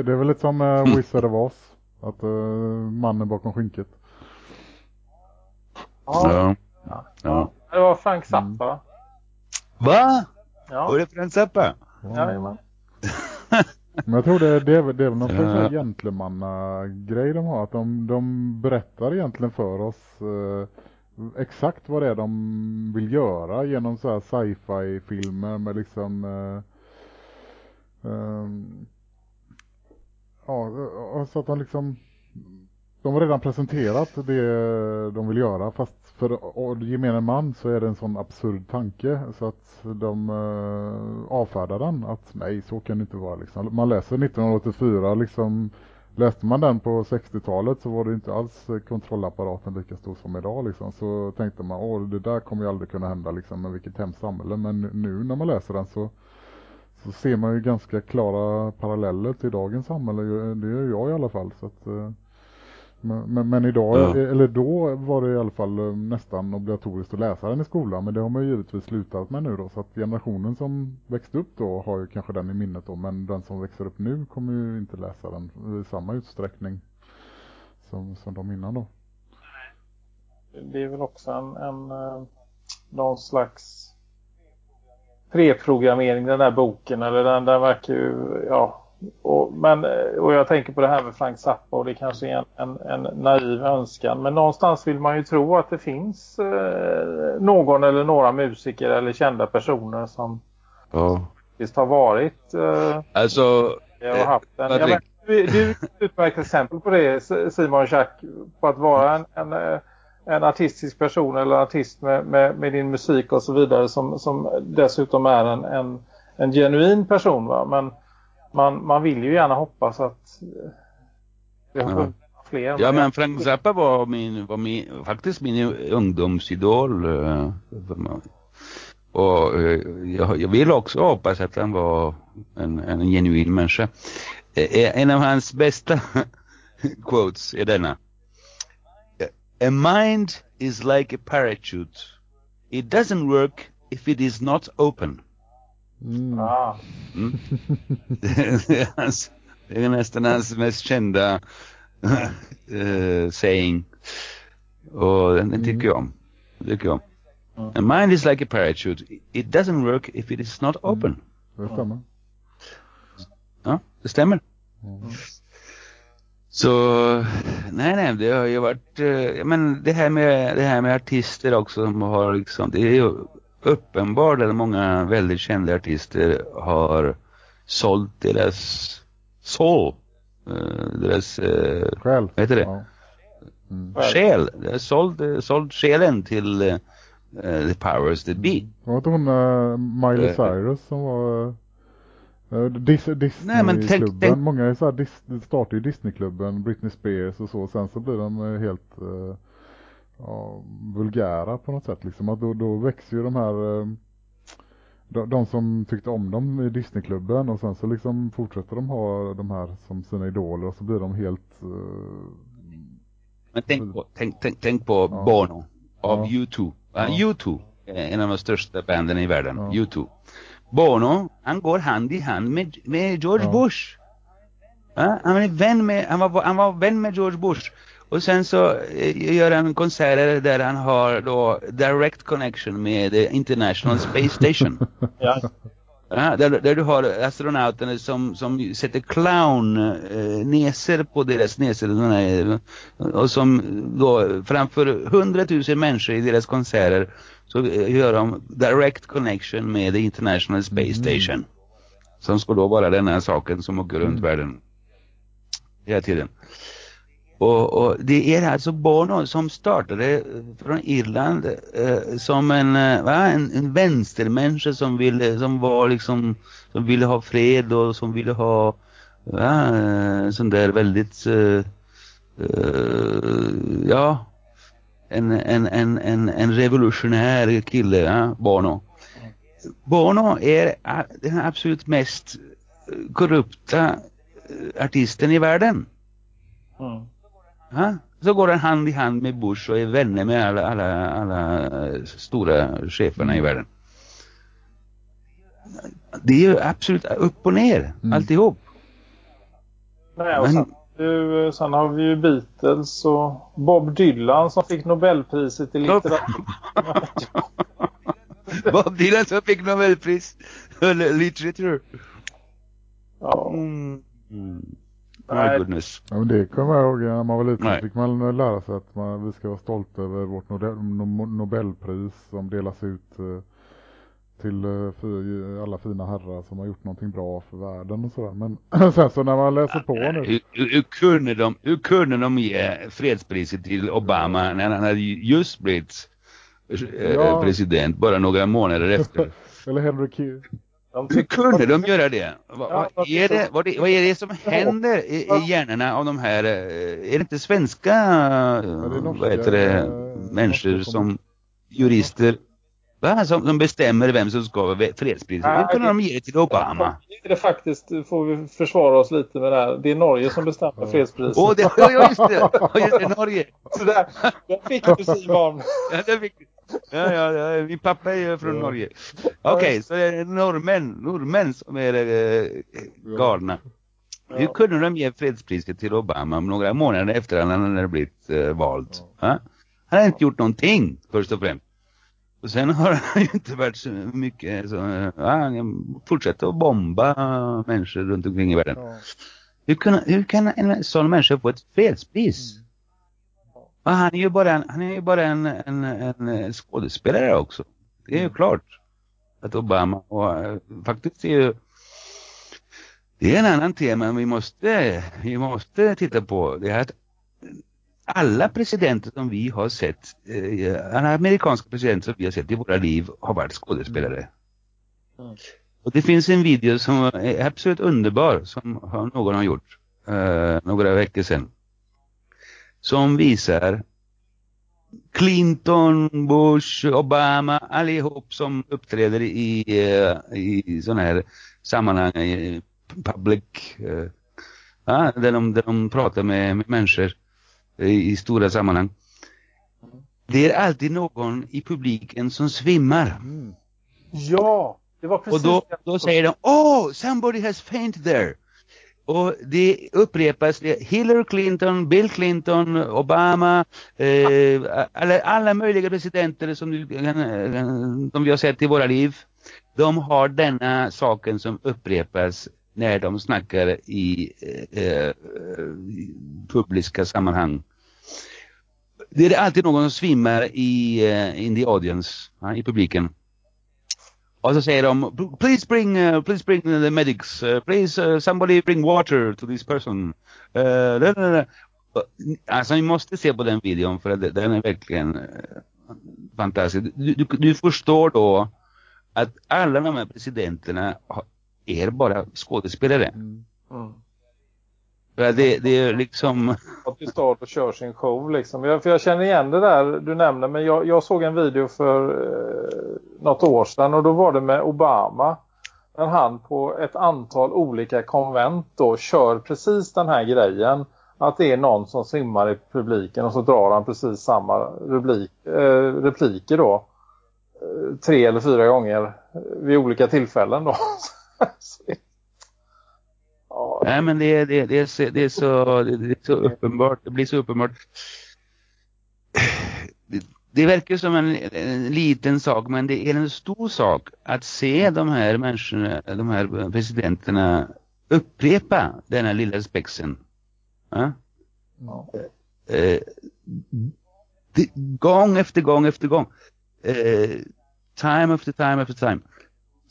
det är väl lite som uh, Wizard of Oz. Att uh, mannen bakom skynket. Ja. ja. ja. Det var Frank Zappa. Mm. Va? Ja. Var det Frank Zappa? Jajamän. Men jag tror det, det, är, det är väl någon slags ja. gentlemanna-grej de har. Att de, de berättar egentligen för oss eh, exakt vad det är de vill göra genom så här sci-fi filmer med liksom eh, eh, ja, så att de liksom de har redan presenterat det de vill göra fast för gemene man så är det en sån absurd tanke så att de eh, avfärdar den att nej så kan det inte vara liksom. Man läser 1984 liksom läste man den på 60-talet så var det inte alls kontrollapparaten lika stor som idag liksom. Så tänkte man, åh det där kommer ju aldrig kunna hända liksom, med vilket hemskt samhälle. Men nu när man läser den så, så ser man ju ganska klara paralleller till dagens samhälle. Det gör jag i alla fall. Så att, eh, men, men, idag, ja. eller då var det i alla fall eh, nästan obligatoriskt att läsa den i skolan. Men det har man ju givetvis slutat med nu då. Så att generationen som växte upp då har ju kanske den i minnet då. Men den som växer upp nu kommer ju inte läsa den i samma utsträckning som, som de innan då. Det är väl också en, en eh, någon slags preprogrammering den där boken. Eller den, den verkar ju, ja och, men, och jag tänker på det här med Frank Zappa och det kanske är en, en, en naiv önskan. Men någonstans vill man ju tro att det finns eh, någon eller några musiker eller kända personer som ja. faktiskt har varit eh, alltså, har eh, haft en, ja, men, du, du är ett utmärkt exempel på det Simon Jack på att vara en, en, eh, en artistisk person eller artist med, med, med, din musik och så vidare som, som dessutom är en, en, en genuin person va? men man, man vill ju gärna hoppas att det har ja. fler. Ja, men Frank Zappa var, min, var min, faktiskt min ungdomsidol. Eh, och eh, jag, jag vill också hoppas att han var en, en genuin människa. Eh, en av hans bästa quotes är denna. A mind is like a parachute. It doesn't work if it is not open. Mm. Ah. Mm. det är nästan hans mest kända uh, saying. Och den, den tycker jag om. tycker jag om. Mm. A mind is like a parachute. It doesn't work if it is not open. Det stämmer. Ja, det stämmer. Mm. Så nej nej det har ju varit uh, men det här med det här med artister också som har liksom det är ju uppenbart att många väldigt kända artister har sålt deras soul. Uh, deras... Uh, Själ. Vad heter det? Ja. Mm. Själ. Sålt, sålt själen till uh, the powers that be. Var inte hon uh, Miley Cyrus som var... Uh, Dis Disneyklubben, många är så här, Dis startar ju Disneyklubben, Britney Spears och så, sen så blir de helt uh, ja, vulgära på något sätt. Liksom. Att då, då växer ju de här eh, de, de, som tyckte om dem i Disneyklubben och sen så liksom fortsätter de ha de här som sina idoler och så blir de helt uh, Men tänk på, tänk, tänk, tänk på ja. Bono av ja. U2. Ja. U2 en av de största banden i världen, ja. U2. Bono, han går hand i hand med, med George Bush. Han, är vän med, han, var, han var vän med George Bush. Och sen så eh, gör han konserter där han har då direct connection med International Space Station. ja. Ja, där, där, du har astronauterna som, som sätter clown eh, neser på deras näsor och som då framför hundratusen människor i deras konserter så eh, gör de direct connection med the International Space mm. Station. Som ska då vara den här saken som åker runt mm. världen hela tiden. Och, och, det är alltså Bono som startade eh, från Irland eh, som en, eh, va, en, en vänstermänniska som ville, som var liksom, som ville ha fred och som ville ha va, eh, sån där väldigt, eh, eh ja, en, en, en, en, en revolutionär kille, ja, Bono. Bono är eh, den absolut mest korrupta artisten i världen. Mm. Så går han hand i hand med Bush och är vänner med alla, alla, alla stora cheferna i världen. Det är ju absolut upp och ner, mm. alltihop. Nej, och sen, du, sen har vi ju Beatles och Bob Dylan som fick Nobelpriset i litteratur. Bob Dylan som fick Nobelpris i litteratur. Ja. Mm. My Nej. goodness. Ja, men det kommer jag ihåg när man var liten Nej. fick man lära sig att man, vi ska vara stolta över vårt Nobel, no- Nobelpris som delas ut eh, till eh, alla fina herrar som har gjort någonting bra för världen och sådär. Men sen så när man läser på nu. Hur, hur, hur, kunde de, hur kunde de ge fredspriset till Obama när han hade just blivit eh, Ja. president bara några månader efter? Eller Henry De Hur kunde de göra det? Vad, Ja, vad, är, det, vad, det, vad är det som händer i, i hjärnorna av de här, eh, är det inte svenska, det är vad heter det, eh, människor som jurister, va? Som, som bestämmer vem som ska ha fredspriset? Nej, Hur kunde det- de ge det till Obama? Det är faktiskt, får vi försvara oss lite med det här. Det är Norge som bestämmer fredspriset. Åh, det, ja, ja, just det, ja, just det, Norge. Så där, där fick du Simon. Ja, det fick Ja, ja, ja, min pappa är ju från Norge. Okej, så det är norrmän, norrmän som är eh, galna. Hur kunde de ge fredspriset till Obama några månader efter att han hade blivit eh, vald? Ja. Han har inte gjort någonting, först och främst. Och sen har han ju inte varit så mycket så, ja, han fortsätter att bomba människor runt omkring i världen. Ja. Hur kan, hur kan en sån människa få ett fredspris? Och han är ju bara en, han är ju bara en, en, en skådespelare också. Det är ju klart att Obama och faktiskt är ju det är en annan tema vi måste, vi måste titta på. Det är att alla presidenter som vi har sett, eh, alla amerikanska presidenter som vi har sett i våra liv har varit skådespelare. Mm. Och det finns en video som är absolut underbar som någon har gjort eh, några veckor sedan. Som visar Clinton, Bush, Obama, allihop som uppträder i, eh, i sådana här sammanhang, i public, eh, ja, där, de, där de pratar med, med människor i, i stora sammanhang. Det är alltid någon i publiken som svimmar. Ja, det var precis Och då, då säger de, oh, somebody has fainted there. Och det upprepas, Hillary Clinton, Bill Clinton, Obama, eh, alla, alla möjliga presidenter som, du kan- kan- som vi har sett i våra liv. De har denna saken som upprepas när de snackar i eh, eh, publiska sammanhang. Det är alltid någon som svimmar i, eh, in the audience, i publiken. Och så säger de, please bring, uh, please bring the medics, uh, please uh, somebody bring water to this person. Uh, da, da, da. Alltså ni måste se på den videon för att den är verkligen uh, fantastisk. Du, du, du förstår då att alla de här presidenterna har- är bara skådespelare. Mm. Att det, det är liksom, Att till stad och kör sin show liksom. Jag, för jag känner igen det där du nämner men jag, jag såg en video för eh, något år sedan och då var det med Obama. När han på ett antal olika konvent då kör precis den här grejen. Att det är någon som simmar i publiken och så drar han precis samma rubrik, eh, repliker då. Eh, tre eller fyra gånger vid olika tillfällen då. Ja, nej men det, det, det, är, så, det, är så, det är så uppenbart, det blir så uppenbart. Det, det verkar som en, en liten sak men det är en stor sak att se de här människorna, de här presidenterna upprepa denna lilla spexen. Ja? ja. eh, gång efter gång efter gång. Eh, time after time after time.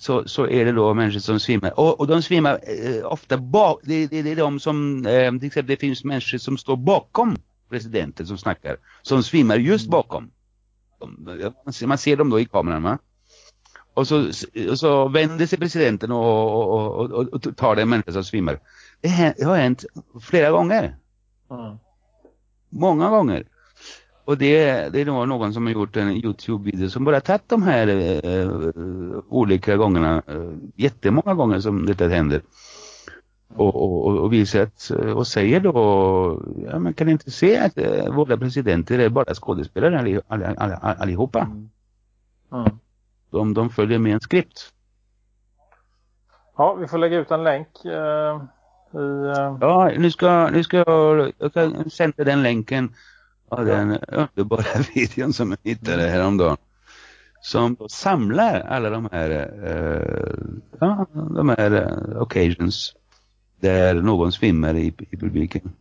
Så, så är det då människor som svimmar. Och, och de svimmar eh, ofta bak, det, det, det är de som, eh, till exempel det finns människor som står bakom presidenten som snackar. Som svimmar just bakom. De, man, ser, dem då i kameran va. Och så, och så vänder sig presidenten och, och, och, och, tar den människa som svimmar. Det har hänt flera gånger Mm. många gånger. Och det, det är då någon som har gjort en Youtube-video som bara tagit de här eh, olika gångerna, eh, jättemånga gånger som detta händer. Och, och, och- visat eh, och säger då, ja man kan inte se att eh, våra presidenter är bara skådespelare alli, alli, alli, allihopa. Mm. De, de följer med en skript. Ja, vi får lägga ut en länk eh, i... Eh, Ja, nu ska, nu ska jag, jag kan sända den länken av den underbara videon som jag hittade häromdagen. Som då samlar alla de här, eh, ja, de här eh, occasions. där någon svimmar i, i publiken.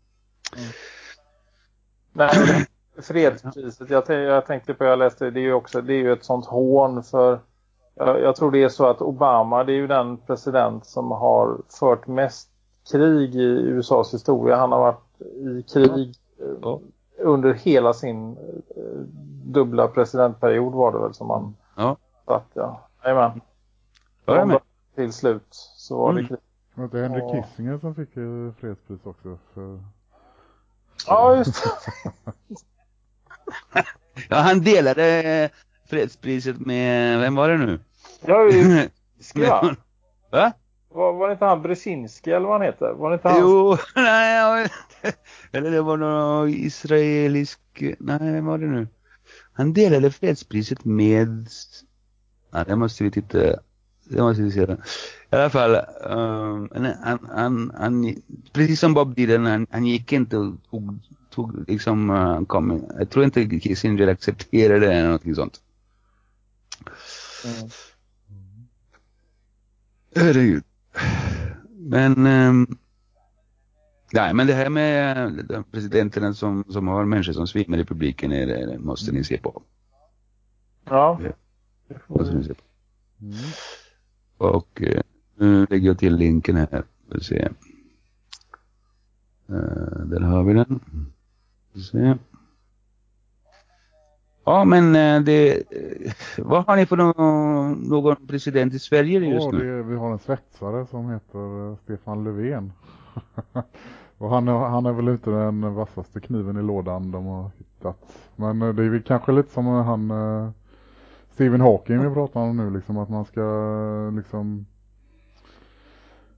Nej, fredspriset, jag, jag tänkte på, jag läste, det är ju också, det är ju ett sånt hån för jag, jag tror det är så att Obama, det är ju den president som har fört mest krig i USAs historia. Han har varit i krig ja. Under hela sin eh, dubbla presidentperiod var det väl som han ja. satt. Ja. Jajamän. Ja, till slut så var mm. det krig. Var det Henry Kissinger som fick eh, fredspris också? För... Ja, just Ja, han delade fredspriset med, vem var det nu? Ja, Brzezinski va? Var, var det inte han Brzezinski eller vad han heter? Var det inte han? Jo, nej, jag Eller det var någon israelisk, nej, vem var det nu? Han delade fredspriset med, ja, det måste vi titta, det måste vi se. I alla fall, um, han, han, han, precis som Bob Dylan, han, han gick inte och tog tog liksom, uh, kom, jag tror inte Kissinger accepterade det eller något sånt. Mm. Herregud. Men, um, nej men det här med de presidenterna som, som har människor som svimmar i publiken är, det måste ni se på. Ja. Det måste ni se på. Mm. Och uh, nu lägger jag till länken här. Att se. Uh, där har vi den. Se. Ja, men eh, det, eh, vad har ni för någon, någon president i Sverige just ja, nu? Det, vi har en svetsare som heter eh, Stefan Löfven. och han, han är väl inte den vassaste kniven i lådan de har hittat. Men det är väl kanske lite som han Stephen Hawking vi pratar om nu, liksom att man ska liksom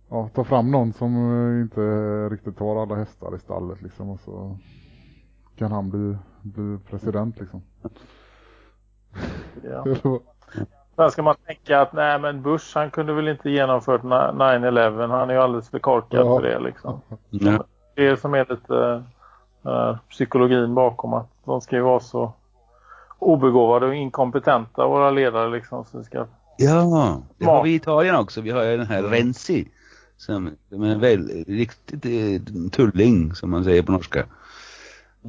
ja, ta fram någon som inte riktigt tar alla hästar i stallet liksom och så kan han bli, bli president liksom. Ja. Sen ska man tänka att nej men Bush han kunde väl inte genomfört 9-11. Han är ju alldeles för korkad ja. för det liksom. Ja. Det är som är lite uh, psykologin bakom att de ska ju vara så obegåvade och inkompetenta våra ledare liksom. Så ska ja, det har vi i Italien också. Vi har ju den här Renzi som, som är en väldigt riktigt eh, tulling som man säger på norska.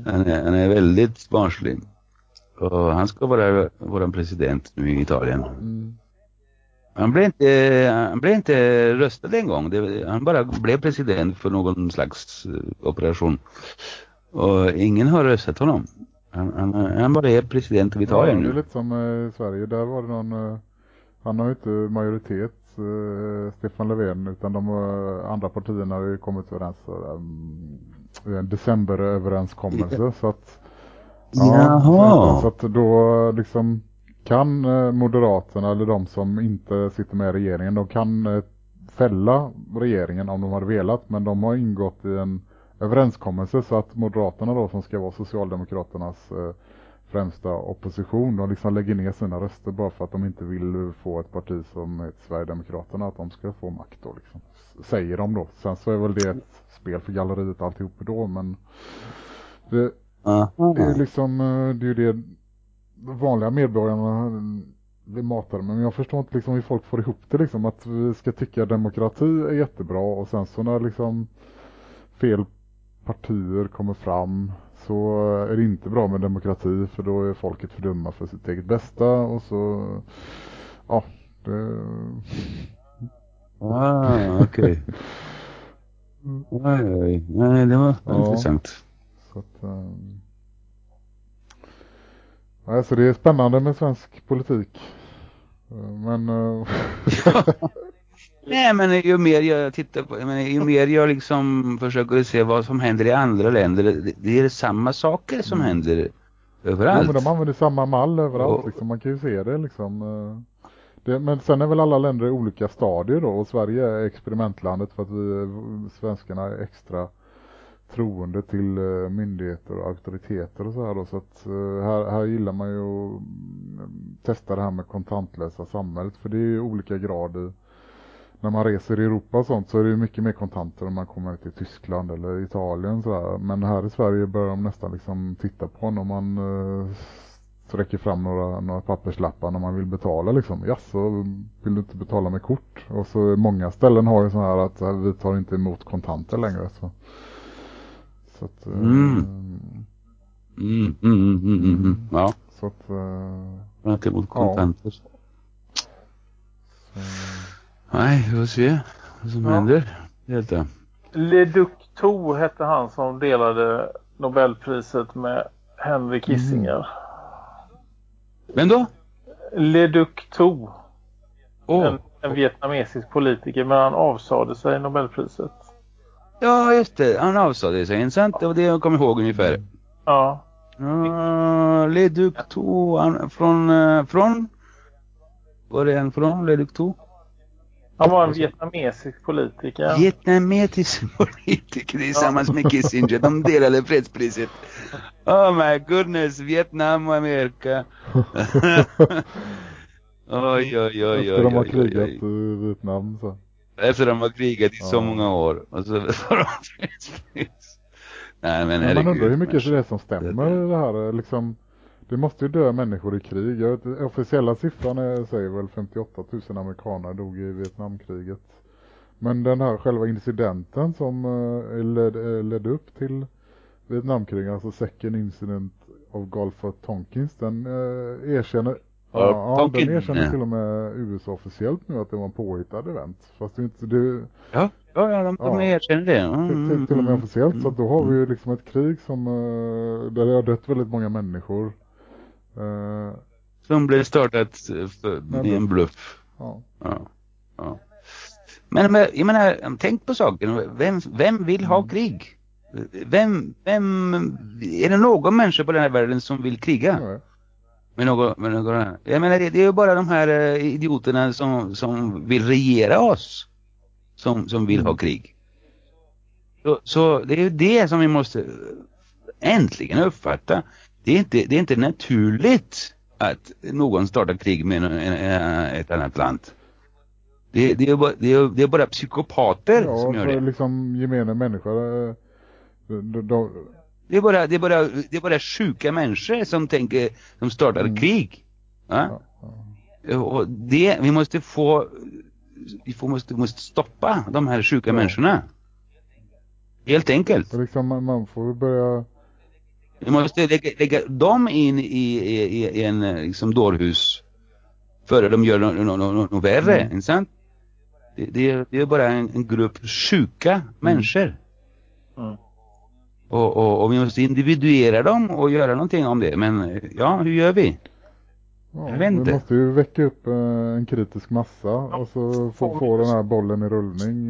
Han är, han är väldigt barnslig. Och han ska vara vår president nu i Italien. Mm. Han blev inte, han blev inte röstad en gång. Det, han bara blev president för någon slags uh, operation. Och ingen har röstat honom. Han, han, han bara är president av Italien ja, nu. det är lite som i uh, Sverige. Där var det någon, uh, han har ju inte majoritet, eh, Stefan Löfven, utan de andra partierna har ju kommit överens. Um, en decemberöverenskommelse så att ja, så att då liksom kan eh, Moderaterna eller de som inte sitter med i regeringen de kan eh, fälla regeringen om de hade velat men de har ingått i en överenskommelse så att Moderaterna då som ska vara Socialdemokraternas eh, främsta opposition de liksom lägger ner sina röster bara för att de inte vill få ett parti som heter Sverigedemokraterna att de ska få makt då liksom. Säger de då. Sen så är väl det ett spel för galleriet alltihop då men det, det är liksom eh, det är det vanliga medborgarna vi matar men jag förstår inte liksom hur folk får ihop det liksom att vi ska tycka demokrati är jättebra och sen så när liksom fel partier kommer fram så är det inte bra med demokrati för då är folket för dumma för sitt eget bästa och så ja det Ah, okej. Okay. Nej, det var ja. intressant. Så att, um... Alltså det är spännande med svensk politik. Men... Uh... Nej men ju mer jag tittar på, men ju mer jag liksom försöker se vad som händer i andra länder, det, det är samma saker som mm. händer överallt. Ja men de använder samma mall överallt och... liksom, man kan ju se det liksom. Uh... Det, men sen är väl alla länder i olika stadier då och Sverige är experimentlandet för att vi svenskarna är extra troende till uh, myndigheter och auktoriteter och så här då. Så att uh, här, här gillar man ju att mm, testa det här med kontantlösa samhället för det är ju olika grad i när man reser i Europa och sånt så är det mycket mer kontanter om man kommer till Tyskland eller Italien så här. Men här i Sverige börjar de nästan liksom titta på en om man uh, sträcker fram några, några papperslappar när man vill betala liksom. Jaså, vill du inte betala med kort? Och så många ställen har ju så här att eh, vi tar inte emot kontanter längre. Så, så att, eh, Mm. Mm, mm, mm, mm, mm. Ja, Så att, eh, inte emot kontanter. så, Nej, vi får se vad som Ja. händer. Detta. Leduc To hette han som delade Nobelpriset med Henry Kissinger. Vem då? Leduc To, Åh, en, en vietnamesisk politiker, men han avsade sig Nobelpriset. ja just det. Han avsade sig? Det var det jag kom ihåg ungefär. Ja, Uh, Leduc To, han, från, uh, från? Var är han från, Leduc To? Han var en vietnamesisk politiker. Vietnamesisk politiker tillsammans med Kissinger. De delade fredspriset. Oh my goodness, Vietnam och Amerika. oj, oj, oj, oj, efter de har krigat i Vietnam så. Efter de har krigat i så många år. Och så får de fredspris. Nej men Men man undrar hur mycket det är som stämmer det här. Liksom, det måste ju dö människor i krig. Jag vet, officiella siffran är, säger väl 58 000 amerikaner dog i Vietnamkriget. Men den här själva incidenten som led, eh, ledde upp till Vietnamkriget, alltså second incident of Gulf of Tonkins, den uh, erkänner Ja, Ja, den erkänner till och med USA officiellt nu att det var en påhittad event. Fast det inte, det, Ja, ja, ja de, de Ja. erkänner det. Mm, till, till, och med officiellt. Så att då har vi ju liksom ett krig som, eh, där det har dött väldigt många människor. Eh, Som blev startat eh, med en bluff. ja. Ja, ja. Men, men jag menar, tänk på saken. Vem, vem vill ha krig? Vem, vem, är det någon människa på den här världen som vill kriga? Ja. Med någon, med någon annan? Jag menar, det, det är ju bara de här eh, idioterna som, som vill regera oss. Som, som vill ha krig. Så, så det är ju det som vi måste äntligen uppfatta. Det är inte, det är inte naturligt att någon startar krig med ett annat land. Det, det, är bara, det, är, det är bara psykopater Ja, som gör det. liksom gemene människa. eh, de, de, Det är bara, det är bara, det är bara sjuka människor som tänker, som startar Mm. krig. Ja? ja, ja. Och det, vi måste få, vi får, måste, måste stoppa de här sjuka Ja. människorna. Helt enkelt. Liksom man, man får börja, Vi måste lägga, lägga dem in i, i, i, en eh, liksom dårhus. Före de gör något no, no, no, värre, Mm. inte sant? Det, det, är- det är bara en, en grupp sjuka människor. Mm. Och, och, och vi måste individuera dem och göra någonting om det. Men eh, ja, hur gör vi? ja, Jag vet inte. vi måste ju väcka upp eh, en kritisk massa och så få, få den här bollen i rullning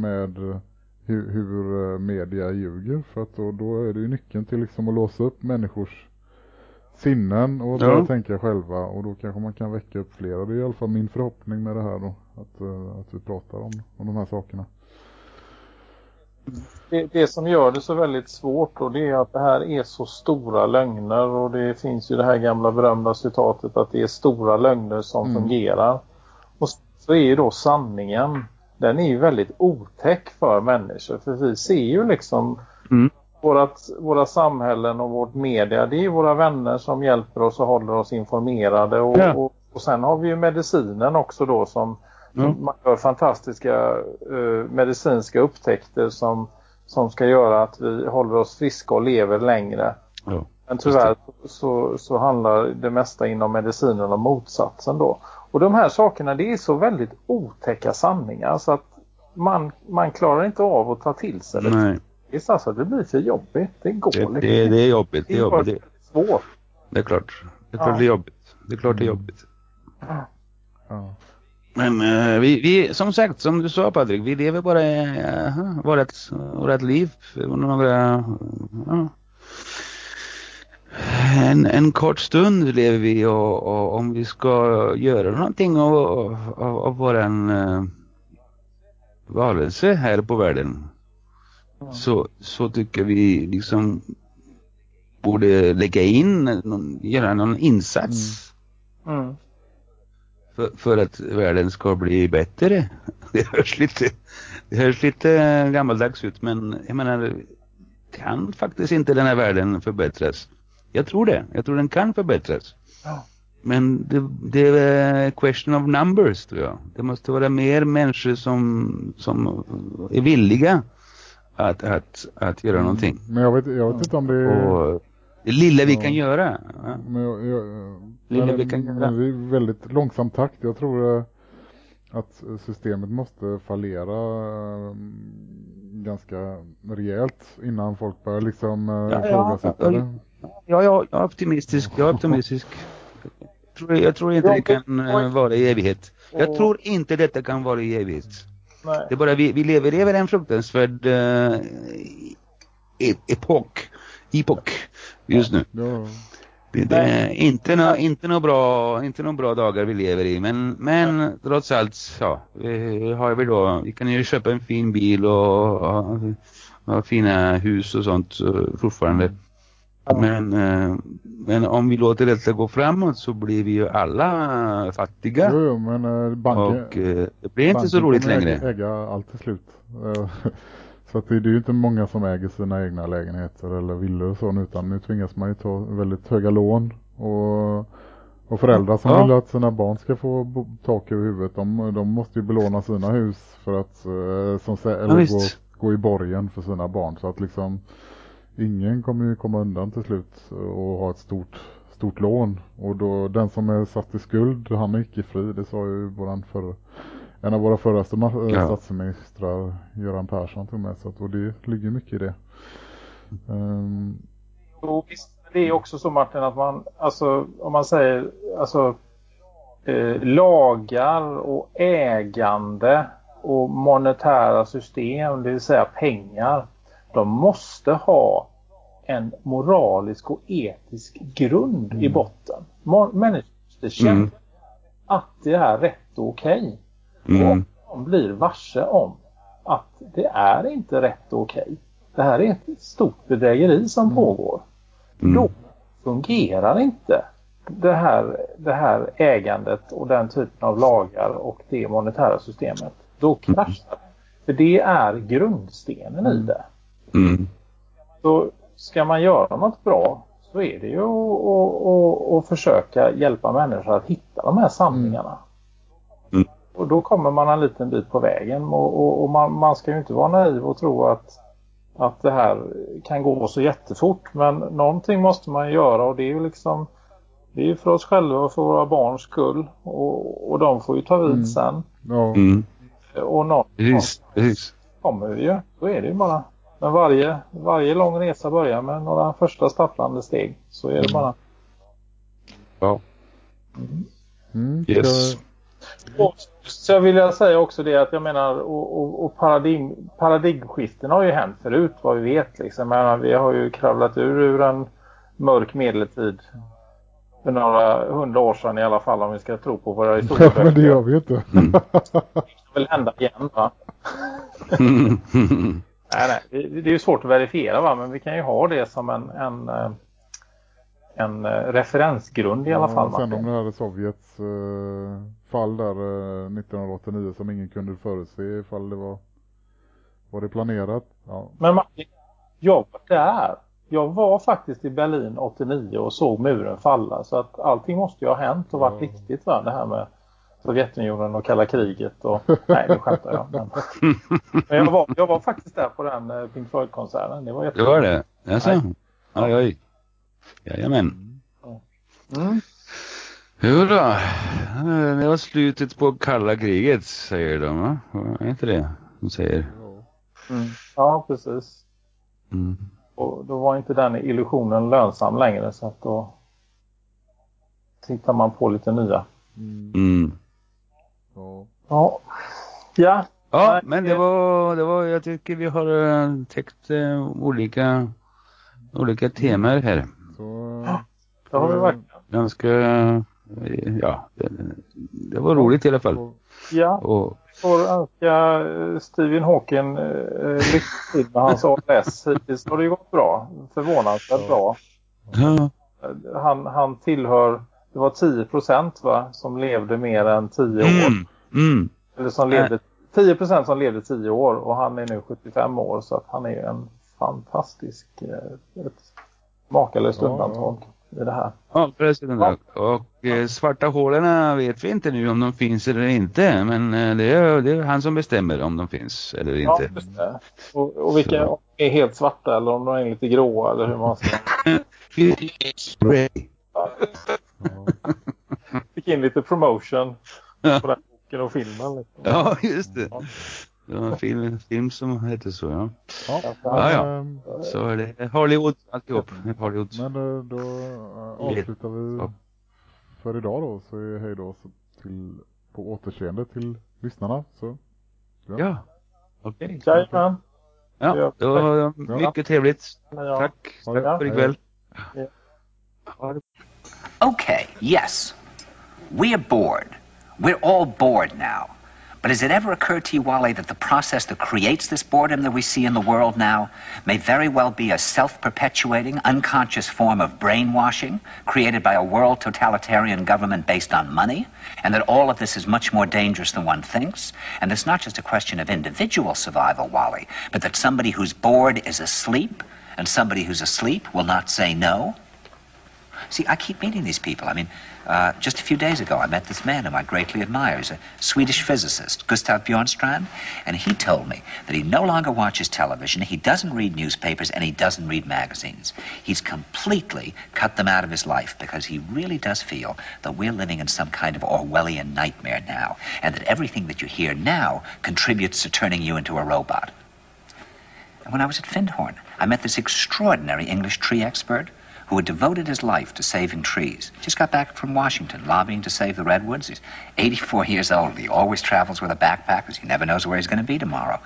med hur, hur eh, media ljuger. För att då, då är det ju nyckeln till liksom att låsa upp människors sinnen och börja Ja. tänka själva och då kanske man kan väcka upp flera. Det är i alla fall min förhoppning med det här då. Att, eh, att vi pratar om, om de här sakerna. Det, det som gör det så väldigt svårt och det är att det här är så stora lögner och det finns ju det här gamla berömda citatet att det är stora lögner som Mm. fungerar. Och så är ju då sanningen, den är ju väldigt otäck för människor för vi ser ju liksom Mm. vårat, våra samhällen och vårt media, det är våra vänner som hjälper oss och håller oss informerade och, Ja. och, och sen har vi ju medicinen också då som Ja. som man gör fantastiska eh, medicinska upptäckter som, som ska göra att vi håller oss friska och lever längre. Ja. Men tyvärr så, så handlar det mesta inom medicinen om motsatsen då. Och de här sakerna det är så väldigt otäcka sanningar så att man, man klarar inte av att ta till sig det. Nej, Det, är alltså, det blir för jobbigt. Det går det, liksom det, det är jobbigt. Det är Det är jobbigt. Det, svårt. det är klart. Det är klart Ja. det är jobbigt. Det är klart det är jobbigt. Ja. Men eh, vi, vi, som sagt, som du sa Patrik, vi lever bara uh, vårat, vårat liv. Några, ja. En, en kort stund lever vi och, och om vi ska göra någonting av, av, av våran uh, varelse här på världen. Så, så tycker vi liksom borde lägga in, någon, göra någon insats Mm. för, för att världen ska bli bättre. Det hörs lite, det hörs lite gammaldags ut men jag menar kan faktiskt inte den här världen förbättras Jag tror det. Jag tror den kan förbättras. Ja. Men det, det är question of numbers tror jag. Det måste vara mer människor som, som är villiga att, att, att göra någonting. Men jag vet, jag vet inte om det är... Och det lilla vi Ja. kan göra. ja. Men, jag, jag, Lilla men, vi kan göra. det är väldigt långsam takt. Jag tror eh, att systemet måste fallera eh, ganska rejält innan folk börjar liksom eh, Ja, ja. ifrågasätta det. Ja, ja, jag är optimistisk. Jag är optimistisk. Jag tror, jag tror inte det kan eh, vara i evighet. Jag tror inte detta kan vara i evighet. Nej. Det är bara vi, vi lever över en fruktansvärd uh, epok, epok just nu. Ja, Det, det är inte några inte nå bra, inte nå bra dagar vi lever i men, men trots allt ja, vi har vi då, vi kan ju köpa en fin bil och, och, och fina hus och sånt eh, fortfarande. Men, eh, men om vi låter detta gå framåt så blir vi ju alla fattiga jo, jo, men eh, banken, och eh, det blir inte så roligt längre. Äga, äga allt till slut. Så att det, det är ju inte många som äger sina egna lägenheter eller villor och sånt utan nu tvingas man ju ta väldigt höga lån och, och föräldrar som Ja. vill att sina barn ska få tak över huvudet de, de måste ju belåna sina hus för att som, eller gå, visst. gå i borgen för sina barn så att liksom ingen kommer ju komma undan till slut och ha ett stort stort lån och då den som är satt i skuld han är icke fri det sa ju våran förra en av våra förra Ja. statsministrar Göran Persson tog med så att, och det ligger mycket i det. Ehm, Jo, visst. Det är också så Martin att man, alltså om man säger, alltså eh, lagar och ägande och monetära system, det vill säga pengar, de måste ha en moralisk och etisk grund i botten. Människor måste känna Mm. att det är rätt och okej. Mm. Och de blir varse om att det är inte rätt och okej. Det här är ett stort bedrägeri som pågår. Mm. Då fungerar inte det här, det här ägandet och den typen av lagar och det monetära systemet. Då kraschar det. För det är grundstenen i det. Mm. Så ska man göra något bra så är det ju att, att, att, att försöka hjälpa människor att hitta de här sanningarna. Mm. Och då kommer man en liten bit på vägen och, och, och man, man ska ju inte vara naiv och tro att, att det här kan gå så jättefort. Men någonting måste man ju göra och det är ju liksom det är ju för oss själva och för våra barns skull. Och, och de får ju ta vid Mm. sen. ja, Mm. Och någon Precis, precis. kommer vi ju. Så är det ju bara. Men varje, varje lång resa börjar med några första stapplande steg. Så är det bara. Ja. mm, Yes. ska- Och så jag vill jag säga också det att jag menar och, och, och paradigm, paradigmskiften har ju hänt förut vad vi vet liksom. Menar, vi har ju kravlat ur, ur en mörk medeltid för några hundra år sedan i alla fall om vi ska tro på våra ja, historieböcker. men det gör vi inte. Det väl hända igen va? Nej, nej. Det, är ju svårt att verifiera va, men vi kan ju ha det som en, en, eh, en eh, referensgrund i alla fall. Ja, sen om Martin. det här Sovjets eh, fall där eh, 1989 som ingen kunde förutse ifall det var var det planerat. Ja. Men Martin, jag var där. Jag var faktiskt i Berlin 89 och såg muren falla. Så att allting måste ju ha hänt och varit Ja. riktigt va, det här med Sovjetunionen och kalla kriget. Och, nej, nu skämtar jag. Men, men jag, var, jag var faktiskt där på den eh, Pink Floyd-konserten. Det var Det jättekul. var det? Jaså? Nej. Oj, oj. Jajamän. Mm. Jo då. Eh, Det var slutet på kalla kriget, säger de va? Är inte det de säger? Mm. Ja, precis. Mm. Och då var inte den illusionen lönsam längre så att då tittar man på lite nya. Mm. Ja. Ja. Ja. Ja, men det det- var, det var, jag tycker vi har eh, täckt eh, olika, olika teman här. Så Det har vi verkligen. Ganska, eh, ja, det, det var roligt i alla fall. Ja. Och, får önska eh, Stephen Hawking eh, lycka till med hans ALS. Hittills har det ju gått bra. Förvånansvärt bra. ja, Eh, Han, han tillhör, det var 10 procent va, som levde mer än 10 år. mm, mm, Eller som levde, 10 procent som levde 10 år och han är nu 75 år så att han är en fantastisk, eh, ett makalöst Ja, undantag i det här. Ja, precis. Ja. Och eh, svarta hålen vet vi inte nu om de finns eller inte. Men eh, det, är, det är han som bestämmer om de finns eller Ja, inte. just det. Och, och vilka Så. är helt svarta eller om de är lite gråa eller hur man ska... Ja. Fick in lite promotion Ja. på den boken och filmen. Liksom. Ja, just det. Det var en film, film som hette så, ja. Ja, Ja, ja. men, eh, Så är det Hollywood alltihop. Hollywood. Men eh, då eh, avslutar vi Ja. för idag då. Så är hej då så till, på återseende till lyssnarna. Så, Ja, okej. Jajamän. Ja, det var mycket trevligt. Ja. Tack. Tack för ikväll. Ja. Ha det Okay, yes. We're bored. We're all bored now. But has it ever occurred to you, Wally, that the process that creates this boredom that we see in the world now may very well be a self perpetuating, unconscious form of brainwashing created by a world totalitarian government based on money? And that all of this is much more dangerous than one thinks? And it's not just a question of individual survival, Wally, but that somebody who's bored is asleep, and somebody who's asleep will not say no? See, I keep meeting these people. I mean, uh, just a few days ago, I met this man whom I greatly admire. He's a Swedish physicist, Gustav Bjornstrand, and he told me that he no longer watches television, he doesn't read newspapers, and he doesn't read magazines. He's completely cut them out of his life because he really does feel that we're living in some kind of Orwellian nightmare now, and that everything that you hear now contributes to turning you into a robot. And when I was at Findhorn, I met this extraordinary English tree expert who had devoted his life to saving trees. Just got back from Washington, lobbying to save the redwoods. He's 84 years old. He always travels with a backpack because he never knows where he's going to be tomorrow.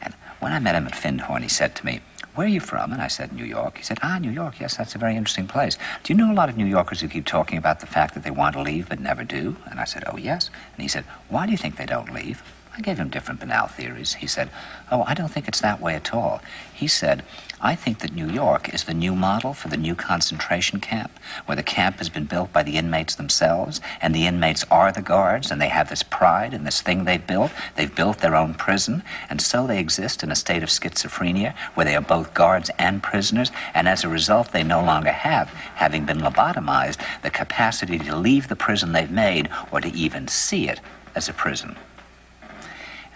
And when I met him at Findhorn, he said to me, Where are you from? And I said, New York. He said, Ah, New York. Yes, that's a very interesting place. Do you know a lot of New Yorkers who keep talking about the fact that they want to leave but never do? And I said, Oh, yes. And he said, Why do you think they don't leave? I gave him different banal theories. He said, Oh, I don't think it's that way at all. He said, I think that New York is the new model for the new concentration camp, where the camp has been built by the inmates themselves, and the inmates are the guards, and they have this pride in this thing they've built. They've built their own prison, and so they exist in a state of schizophrenia, where they are both guards and prisoners, and as a result, they no longer have, having been lobotomized, the capacity to leave the prison they've made or to even see it as a prison.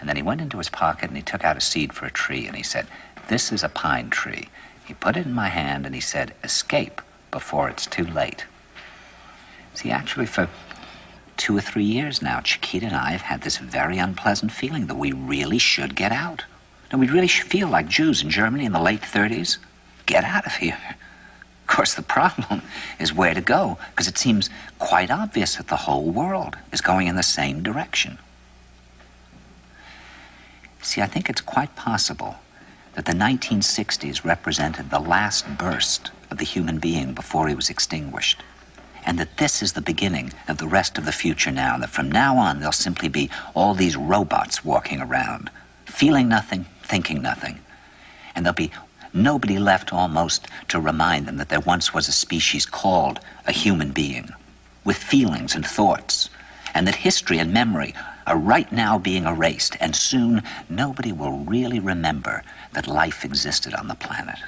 And then he went into his pocket and he took out a seed for a tree and he said, This is a pine tree. He put it in my hand and he said, Escape before it's too late. See, actually, for two or three years now, Chiquita and I have had this very unpleasant feeling that we really should get out. And we really feel like Jews in Germany in the late 30s. Get out of here. Of course, the problem is where to go, because it seems quite obvious that the whole world is going in the same direction. See, I think it's quite possible that the 1960s represented the last burst of the human being before he was extinguished. And that this is the beginning of the rest of the future now. That from now on, there'll simply be all these robots walking around, feeling nothing, thinking nothing. And there'll be nobody left almost to remind them that there once was a species called a human being with feelings and thoughts, and that history and memory are right now being erased, and soon nobody will really remember that life existed on the planet.